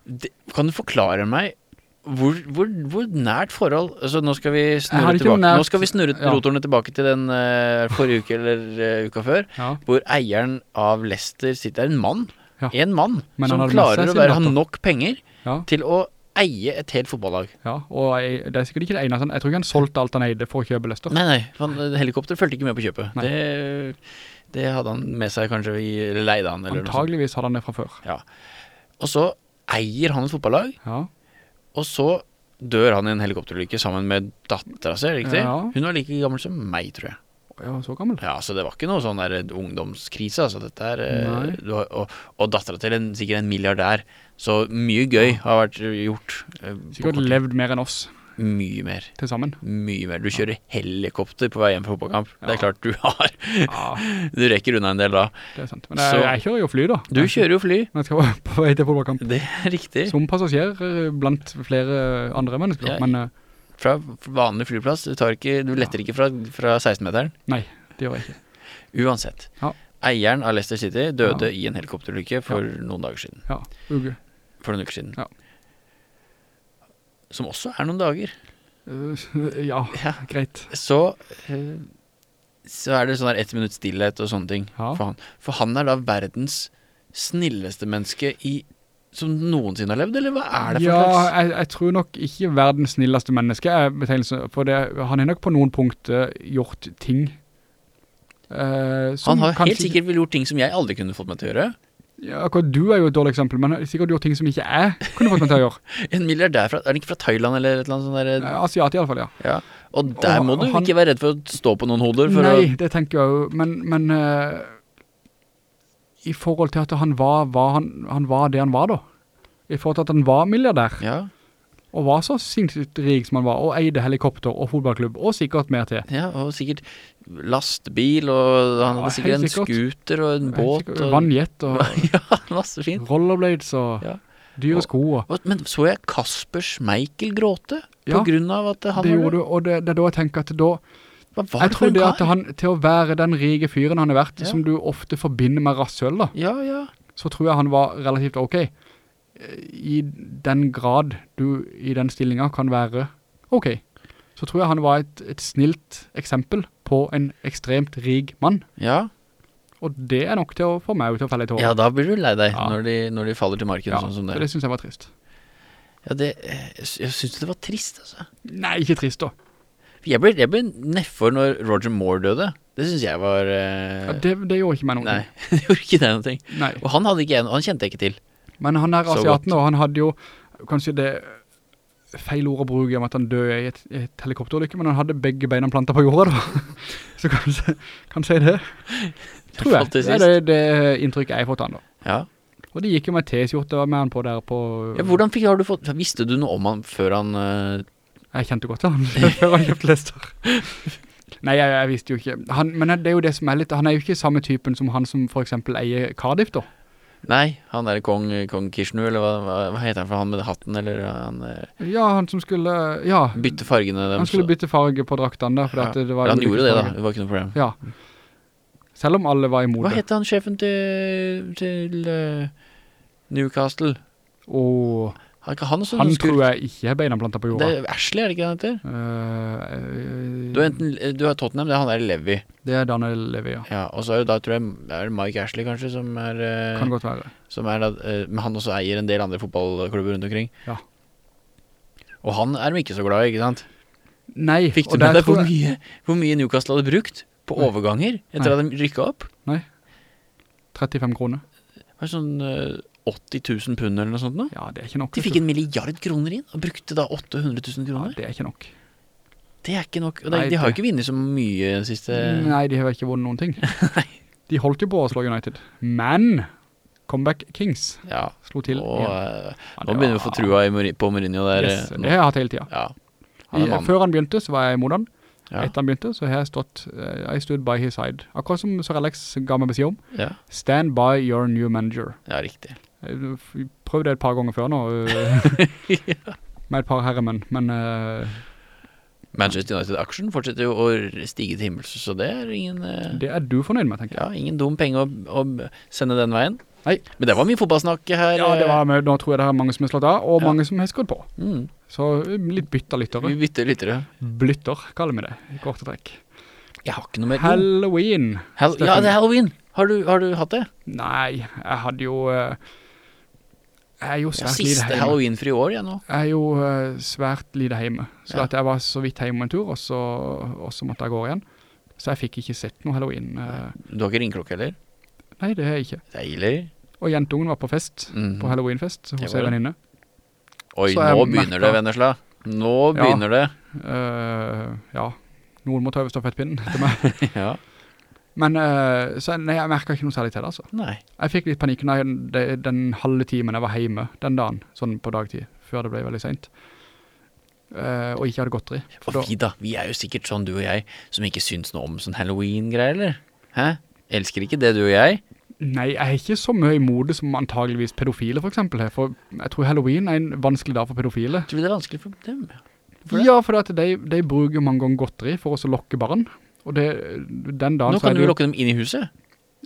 det? Kan du forklare meg hvor, hvor, hvor nært forhold Altså Nå skal vi snurre tilbake Nå skal vi snurre
ja.
rotorene tilbake til den uh, forrige uke eller uh, uka før.
Ja.
Hvor eieren av Leicester sitter En mann.
Ja.
En mann
Men
som klarer å være, ha nok penger
Ja,
til å eie et helt fotballag.
ja. Og jeg, det er sikkert ikke det eneste. Jeg tror ikke han solgte alt han eide for å kjøpe Leicester.
Nei, nei, han, helikopter fulgte ikke med på kjøpet.
Nei.
Det, det hadde han med seg kanskje i eller leide han, eller.
Antageligvis hadde han det fra før.
Og så eier han et fotballag,
Ja,
og så dør han i en helikopterulykke sammen med dattera si, er riktig?
Ja.
Hun var like gammel som meg, tror jeg.
ja så gammel.
Ja, Så det var ikke noe sånn der ungdomskrise, altså. Dette er eh,
Nei.
Og, og dattera til en, sikkert en milliardær. Så mye gøy har vært gjort. eh,
Sikkert levd mer enn oss
Mye mer.
til sammen.
Mye mer. Du kjører helikopter på vei hjem fra fotballkamp. Det er klart du har
Ja,
Du rekker unna en del da.
det er sant. Men jeg, jeg kjører jo fly da.
Du kjører jo fly.
Når jeg skal på vei til fotballkamp.
Det er riktig.
Som passasjer eh, blant flere andre mennesker.
Ja.
Men eh,
Fra vanlig flyplass. Du, tar ikke, du letter ikke fra, fra 16-meteren.
nei, det gjør jeg ikke.
Uansett.
Ja.
Eieren av Leicester City døde
Ja.
i en helikopterulykke for noen dager siden.
Ja, uge.
For noen uker siden.
Ja.
Som også er noen dager.
Uh, ja,
Ja.
greit.
Så uh, Så er det sånn der ett minutts stillhet og sånne ting
Ja.
for han. For han er da verdens snilleste menneske i som noensinne har levd, eller hva er det for
ja,
slags
jeg, jeg tror nok ikke verdens snilleste menneske er betegnelsen for det, han har nok på noen punkter gjort ting. eh,
Han har helt sikkert vel gjort ting som jeg aldri kunne fått meg til å gjøre.
Ja, akkurat du er jo et dårlig eksempel, men sikkert har gjør ting som ikke jeg kunne fått meg til å gjøre.
En milliardær fra Er han ikke fra Thailand eller et eller annet sånt der?
Asiat i alle fall, ja.
Ja. Og der
Og
må du
han-
ikke være redd for å stå på noen hoder.
Nei, det tenker jeg jo, men, men uh, i forhold til at han var, var han, han var det han var da. I forhold til at han var milliardær,
Ja,
og var så sinnssykt rik som han var, og eide helikopter og fotballklubb, og sikkert mer til.
ja, og sikkert lastebil, og han
Ja,
hadde sikkert en scooter og en båt.
Sikkert
Og,
Vannjet og
ja, masse fint.
rollerblades og
Ja.
dyre sko. Og,
Men så jeg Kasper Schmeichel gråte på grunn av at han
det gjorde du, og det, det er da jeg tenker at da, jeg tror det at han, til å være den rike fyren han har vært,
Ja.
som du ofte forbinder med rasshøl da,
Ja, ja.
så tror jeg han var relativt ok. I den grad du i den stillingen kan være ok, så tror jeg han var et, et snilt eksempel på en ekstremt rik mann.
Ja,
Og det er nok til å få meg til å felle i tårer.
ja da blir du lei deg
Ja.
når, de, når de faller til marken
Ja,
sånn som
det.
det.
det synes jeg var trist.
Ja, det Jeg, synes det var trist, altså.
Nei, ikke trist da.
Jeg ble, jeg ble nedfor når Roger Moore døde. Det synes jeg var Uh...
Ja, det, det gjorde ikke meg noe.
Nei, det gjorde ikke det noe.
Nei.
Og han ikke han kjente jeg ikke til.
Men han er asiaten, og han hadde jo kanskje det feil ord å bruke om at han døde i et, et helikopterulykke, men han hadde begge beina plantet på jorda da. Så kanskje, kanskje det, tror jeg. Det er det, det inntrykket jeg har fått han da.
Ja.
Og det gikk jo med T-skjorte med han på der på...
ja hvordan fikk, har du fått Visste du noe om han før han Uh...
Jeg kjente godt til han før han kjøpte Lester. Nei, jeg, jeg visste jo ikke. Han, men det er jo det som er litt, han er jo ikke samme typen som han som for eksempel eier Cardiff da.
Nei, han der kong, kong Kishnu, eller hva, hva, hva heter han for han med hatten, eller han eh,
Ja, han som skulle, ja,
bytte fargene deres?
han skulle bytte farge på draktene der, fordi
Ja.
det var
han gjorde det, da. Det var ikke noe problem.
Ja. Selv om alle var imot
Hva
det.
het han sjefen til, til uh, Newcastle?
Og
Har ikke han
han
skurk?
tror jeg ikke er beina på på
Det
jorda.
er Ashley, er det ikke den han heter?
uh,
Du har enten Du har Tottenham, det er han der Levi.
det er Daniel Levy, ja.
Ja, og så er det da, tror jeg, er det Mike Ashley kanskje, som er uh,
Kan godt være.
Som er da, Men han også eier en del andre fotballklubber rundt omkring.
Ja.
Og han er de ikke så glad i, ikke sant?
Nei,
Fikk du med deg hvor mye, hvor mye Newcastle hadde brukt på overganger etter at de rykket opp. Nei.
35 kroner.
Det var sånn 80 000 pund eller noe sånt Da?
Ja, det er ikke nok.
De fikk en milliard kroner inn, og brukte da 800 000
Ja,
kroner.
det er ikke nok.
Det er ikke nok. De,
Nei,
de har jo ikke vunnet så mye siste
Nei, de har ikke vunnet noen ting. De holdt jo på å slå United. Men Comeback Kings
Ja.
slo til.
Og
igjen.
eh,
Ja,
nå begynner vi å få trua i på Mourinho der.
Yes,
eh,
det har jeg hatt hele tiden.
Ja. Han
I, før han begynte, så var jeg imot han.
Ja.
Etter han begynte, så har jeg stått uh, I stood by his side. Akkurat som Sir Alex ga meg beskjed om.
Ja.
Stand by your new manager.
ja, riktig.
Prøvde det et par ganger før nå. ja. Med et par herremenn. Men Uh,
Manchester United-aksjen fortsetter jo å stige til himmels, så det er ingen Uh,
det er du fornøyd med, tenker jeg.
Ja, ingen dum penge å, å sende den veien.
Nei.
Men det var mye fotballsnakk her.
Ja, det var nå tror jeg det er mange som har slått av, og
Ja.
mange som har skrudd på.
mm.
Så øh, litt bytta
Vi
lyttere.
bytter lyttere.
Blytter, kaller vi det, i korte trekk.
Jeg har ikke noe mer
Halloween.
Hall Ja, det er halloween. Har du, har du hatt det?
Nei, jeg hadde jo... øh, jeg er jo
Ja,
svært lite
siste
hjemme.
halloweenfri år, igjen nå.
Jeg er jo uh, svært lite hjemme. Så
Ja.
jeg var så vidt hjemme en tur, og så, og så måtte jeg gå igjen. Så jeg fikk ikke sett noe Halloween. Uh.
Du har ikke ringklokke heller?
Nei, det har jeg ikke.
Deilig.
Og jentungen var på fest,
Mhm.
på Halloweenfest, hos
Ja, vel.
venninne.
Oi, nå begynner det, Vennesla. Nå
Ja.
begynner det.
Uh, ja, noen må ta over stafettpinnen til meg.
Ja.
Men uh, så, nei, jeg merket ikke noe særlig til det, altså.
Nei.
Jeg fikk litt panikk når jeg, det, den halve timen jeg var hjemme den dagen, sånn på dagtid, før det ble veldig sent. Uh, og ikke hadde godteri.
Og vi da, vi er jo sikkert sånn du og jeg, som ikke syns noe om sånn halloween-greier, eller? Hæ? Elsker ikke det du og jeg?
nei, jeg er ikke så mye i mode som antageligvis pedofile, for eksempel. For jeg tror Halloween er en vanskelig dag for pedofile.
Tror du det er vanskelig for dem? For?
Ja, for de, de bruker mange ganger godteri for å lokke barn. Og det, den dagen
Nå kan du jo lokke dem inn i huset.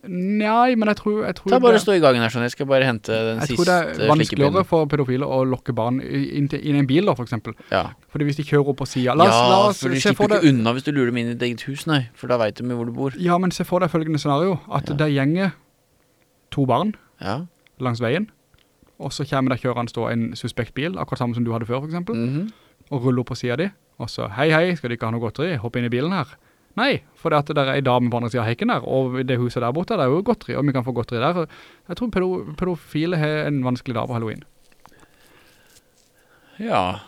Nei, men jeg tror, jeg tror
Ta bare
det,
stå i gangen her sånn, jeg skal bare hente den
jeg tror det er vanskeligere for pedofile å lokke barn inn, til, inn i en bil da, for eksempel.
Ja,
Fordi hvis de kjører opp på siden, la oss,
ja
la oss
for du slipper ikke unna hvis du lurer dem inn i ditt eget hus, nei. For da vet de hvor du bor.
ja, men se for deg følgende scenario, at
Ja.
det gjenger to barn
Ja.
langs veien, og så kommer det kjørende stå en suspekt bil, akkurat samme som du hadde før, for eksempel,
Mhm.
og ruller opp på siden de og så, hei, hei, skal du ikke ha noe godteri? Hopp inn i bilen her. Nei, for det at det er en dame på andre siden av hekken der, og det huset der borte, det er jo godteri, og vi kan få godteri der. Jeg tror pedo, pedofile har en vanskelig dag på Halloween,
Ja.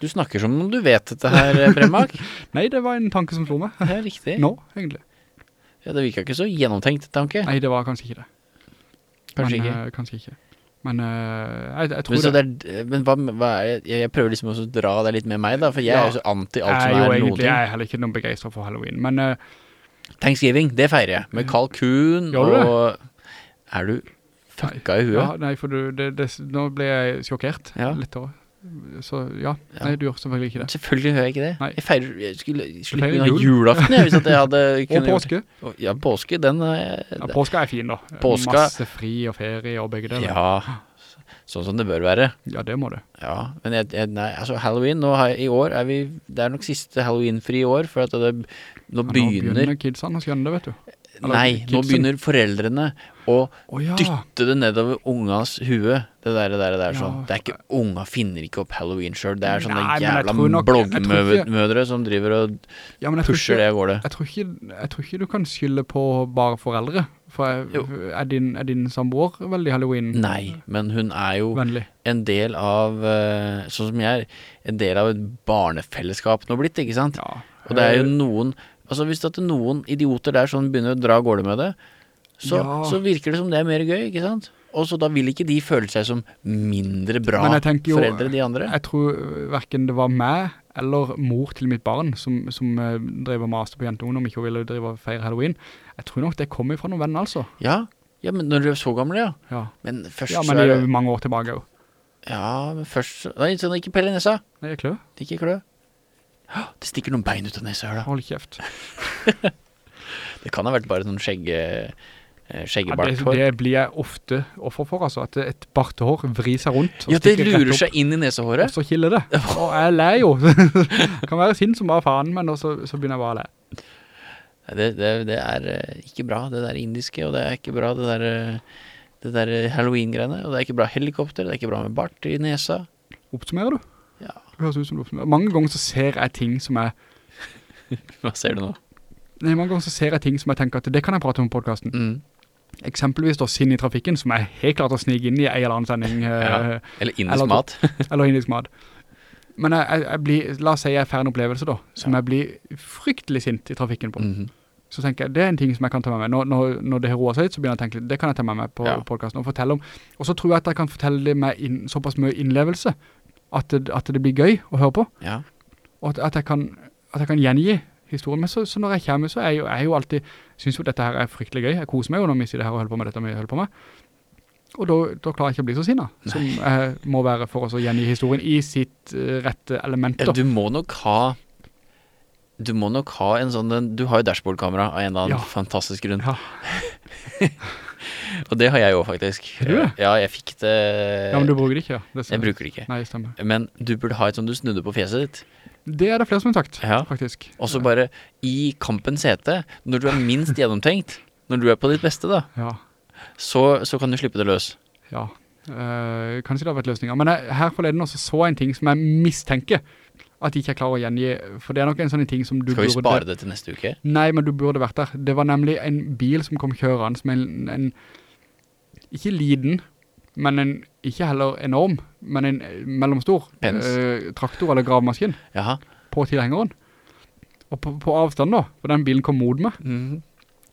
Du snakker som om du vet dette her, eh, Bremak.
Nei, det var en tanke som slo meg.
Det er riktig.
Nå, egentlig.
Ja, det virker ikke så gjennomtenkt tanke.
Nei, det var kanskje ikke det.
Kanskje
men,
ikke.
eh, kanskje ikke. Men eh, jeg, jeg tror
Men,
det,
er, men hva, hva er, jeg, jeg prøver liksom å dra deg litt med meg, da, for jeg
Ja.
er jo så anti alt som
er
noe
egentlig, jeg er heller ikke noen begeistret for Halloween, men eh,
Thanksgiving, det feirer jeg. Med kalkun
du det?
Er du fucka i huet?
ja, nei, for du, det, det, nå ble jeg sjokkert
Ja.
litt over. Så ja, nei, du gjør selvfølgelig ikke det.
Selvfølgelig gjør jeg ikke det.
Nei.
Jeg feirer Jeg skulle slippe
feirer jul.
julaften, jeg, hvis at jeg hadde
Og
påske gjort-. Ja, påske, den er
Ja, påske er fin da.
påske.
Masse fri og ferie og begge deler.
Ja, sånn som det bør være.
Ja, det må det.
Ja, men jeg, jeg, nei, altså Halloween nå har, I år er vi Det er nok siste halloween-fri i år, for at det, nå
Ja, Nå
begynner
begynner kidsene å skjønne det, vet du. Eller
Nei, nå begynner foreldrene å
oh, ja.
dytte det nedover ungas hue. Det der, det der, det der
Ja.
sånn. Det er ikke Unga finner ikke opp halloween sjøl. Det er sånne
Nei,
jævla bloggmødre som driver og
ja,
pusher
ikke-
det av gårde.
Jeg tror, ikke, jeg tror ikke du kan skylde på bare foreldre. For jeg, er din, er din samboer veldig Halloween-vennlig?
Nei, men hun er jo en del av eh, Sånn som jeg er, en del av et barnefellesskap nå blitt, ikke sant?
Ja.
Og det er jo noen Altså Hvis at noen idioter der sånn begynner å dra av gårde med det, så,
Ja.
så virker det som det er mer gøy, ikke sant? Og så da vil ikke de føle seg som mindre bra
jo-
foreldre, de andre.
Jeg tror øh, hverken det var meg eller mor til mitt barn som, som øh, drev og maste på jentungen om ikke hun ville drive og feire Halloween. Jeg tror nok det kommer fra noen venner, altså.
Ja, ja, men når du er så gammel, ja.
Ja,
Men først
ja
så
men
er
det er
det
jo mange år tilbake også.
Ja, men først Nei, sånn ikke pelle i nesa.
Nei, klør.
Ikke klø. Det stikker noen bein ut av nesehøla.
Hold kjeft.
Det kan ha vært bare sånn skjegge... eh,
Ja, det, det blir jeg ofte offer for, altså. At et bartehår vrir seg rundt.
Ja, det lurer seg inn i nesehåret.
Og så killer det. Og jeg ler jo. kan være sint som bare faen, men så, så begynner jeg bare å le.
Det, det, det er eh, ikke bra, det der indiske, og det er ikke bra, det der, eh, det der Halloween-greiene. Og det er ikke bra helikopter, det er ikke bra med bart i nesa.
Oppsummerer du? Høres ut som oppsummerer. Mange ganger så ser jeg ting som jeg...
Hva ser du nå?
Nei, mange ganger så ser jeg ting som jeg tenker at det kan jeg prate om på podcasten.
Mm.
Eksempelvis da sinn i trafikken, som er helt klart å snige inn i en eller annen sending, eh,
Ja. Eller indisk
Eller-
mat.
eller indisk mat. Men jeg, jeg, jeg blir, la oss si jeg får en opplevelse da, som
Ja.
jeg blir fryktelig sint i trafikken på.
Mhm.
Så tenker jeg, det er en ting som jeg kan ta med meg. Når, når, når det har roet seg litt, så begynner jeg å tenke litt, det kan jeg ta med meg på
Ja.
podcasten og fortelle om. Og så tror jeg at jeg kan fortelle det med inn, såpass mye innlevelse, at det, at det blir gøy å høre på.
Ja.
Og at, at, jeg, kan, at jeg kan gjengi historien. Men så, så når jeg kommer, så er jeg jo, jeg er jo alltid, synes jo dette her er fryktelig gøy. Jeg koser meg jo når vi sitter her og holder på med dette vi holder på med. Og da, da klarer jeg ikke å bli så sinna, som må være for oss å gjengi historien i sitt uh, rette element.
Ja,
da.
du må nok ha Du må nok ha en sånn Du har jo dashboardkamera av en eller annen
Ja.
fantastisk grunn.
Ja.
Og det har jeg jo faktisk.
Det?
Ja, jeg fikk det
Ja, men du bruker det ikke, ja. Det,
Jeg bruker det ikke.
Nei, stemmer.
Men du burde ha et sånt du snudde på fjeset ditt.
Det er det flere som har sagt,
Ja.
faktisk.
Og så bare i kampens hete, når du er minst gjennomtenkt, når du er på ditt beste, da,
Ja,
så, så kan du slippe det løs.
ja. Uh, kanskje det har vært løsninger. Men jeg, her forleden også så jeg en ting som jeg mistenker at jeg ikke er klar å gjengi, for det er nok en sånn ting som du burde...
Skal vi
burde...
spare det til neste uke?
Nei, men du burde vært der. Det var nemlig en bil som kom kjørende som en, en ikke liten, men en, ikke heller enorm, men en eh, mellomstor eh, traktor eller gravmaskin
Jaha.
på tilhengeren. Og på, på avstand da, for den bilen kom mot meg,
mm.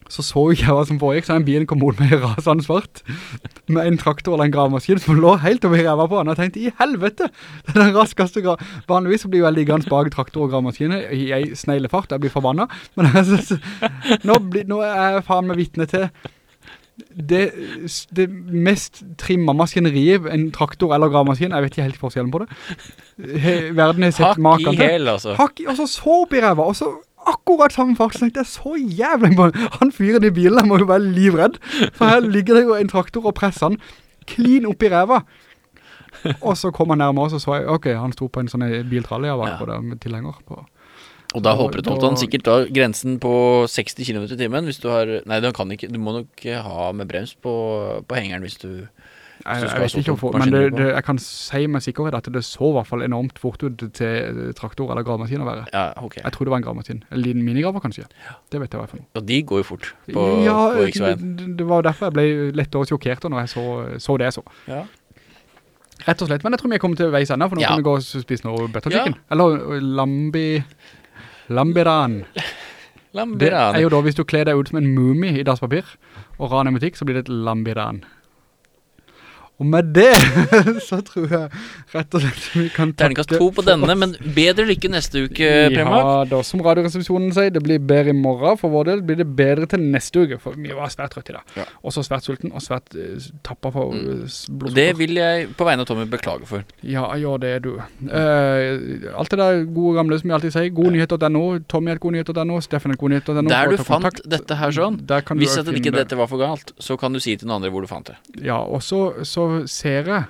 så så ikke jeg hva som foregikk, så den bilen kom mot meg i rasende svart, med en traktor eller en gravmaskin som lå helt over ræva på han, og jeg tenkte, i helvete, det er den raskeste grav... Vanligvis blir jo jeg liggende bak traktor og gravmaskin i ei sneglefart, jeg blir forbannet, men altså, så- nå, blir, nå er jeg faen med vittne til det, det mest trimma maskineriet, en traktor eller gravemaskin, jeg vet ikke helt forskjellen på det. He, verden har sett
Hakk
maken
i
til.
hæl, altså.
Hakk, i- og så så opp i ræva, og så akkurat samme fart, så tenkte jeg så jævlig på han fyren i bilen, jeg må jo være livredd, for her ligger det jo en traktor og presser han klin opp i ræva. Og så kom han nærmere, og så så jeg, ok, han sto på en sånn biltralle jeg var
Ja.
på der med tilhenger på.
Og da
Og
du
da-
han sikkert da grensen på 60 km i timen hvis du har Nei, du kan ikke Du må nok ha med brems på, på hengeren hvis du
Jeg, jeg vet ikke hvorfor, men det, det, jeg kan si med sikkerhet at det så i hvert fall enormt fort ut til eh, traktor eller gravemaskin å være.
Ja, okay.
Jeg tror det var en gravemaskin. En liten minigraver kanskje. Det vet jeg i hvert fall.
Og de går jo fort på,
ja,
på Riksveien.
det, det var derfor jeg ble lettere sjokkert når jeg så, så det jeg så.
Ja.
Rett og slett, men jeg tror vi kommer til veis senere for nå
Ja.
kan vi gå og spise noe butter chicken. Eller uh, lambi... Lamberan. Det er jo da, hvis du kler deg ut som en mumi i dasspapir, og raner en butikk, så blir det et lambiran. Og med det, så tror jeg rett og slett vi kan
Terningkast
takke
to på denne, men bedre lykke neste uke, Premak.
Ja, da som radioresepsjonen sier, det blir bedre i morgen. For vår del blir det bedre til neste uke, for vi var svært trøtt i dag.
Ja.
Også svært sulten, og svært uh, tappa for
Mm.
uh, blodsukker.
Det vil jeg på vegne av Tommy beklage for.
Ja, ja, det er du. Uh, alt det der gode gamle som jeg alltid sier, godnyhet.no, Tommy er godnyhet.no, Steffen er godnyhet.no.
Der du fant
kontakt.
dette her sånn,
Der kan du
Hvis at ikke
det.
dette var for galt, så kan du si til noen andre hvor du fant det.
Ja, og så, så ser jeg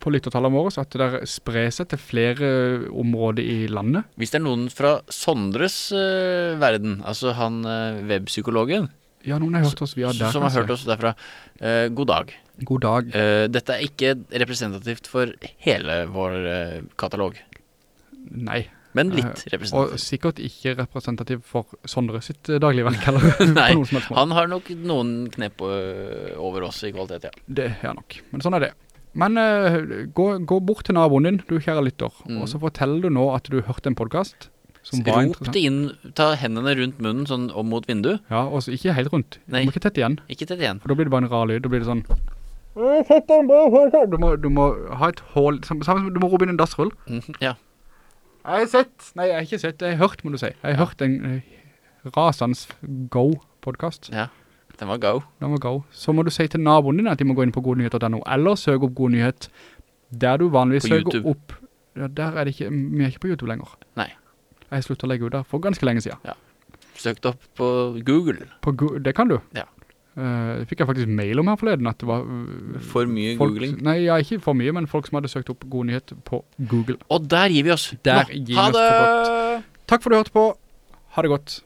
på lyttertallene våre at det der sprer seg til flere områder i landet.
Hvis det er noen fra Sondres uh, verden, altså han uh, webpsykologen,
Ja, noen har hørt oss via der.
som har hørt oss derfra, Uh, god dag.
God dag.
Dette er ikke representativt for hele vår katalog,
Nei.
Men litt
representativ. Og sikkert ikke representativ for Sondre sitt eh, dagligverk, heller.
Nei. Han har nok noen knep eh, over oss i kvalitet, ja.
Det er nok, men sånn er det. Men uh, gå, gå bort til naboen din, du kjære lytter,
Mm.
og så forteller du nå at du hørte en podcast som var
Rop
interessant.
det inn, ta hendene rundt munnen sånn om mot vinduet.
Ja, og ikke helt rundt.
Nei.
Du må ikke tett igjen,
Ikke tett igjen.
for da blir det bare en rar lyd. Da blir det sånn... Du må, du må ha et hål, du må rope inn en dassrull.
Mm, Ja.
Jeg har sett, nei jeg har ikke sett, jeg har hørt må du si. Jeg har hørt en eh, rasans Go-podcast.
ja. Den var go.
Den var go. Så må du si til naboen din at de må gå inn på godnyhet.no, eller søke opp god nyhet, der du vanligvis
På
søker
YouTube.
opp. Ja, der er det ikke, vi er ikke på YouTube lenger.
Nei.
Jeg sluttet å legge ut der for ganske lenge siden.
Søkt opp på Google.
På, Go- det kan du.
Ja.
Eh, fikk jeg faktisk mail om her forleden at det var uh,
For mye
folk,
googling.
Nei, ja, ikke for mye, men folk som hadde søkt opp god nyhet på Google.
Og der gir vi oss.
Der
Nå,
gir vi oss for
det!
Takk for at du hørte på. Ha det godt.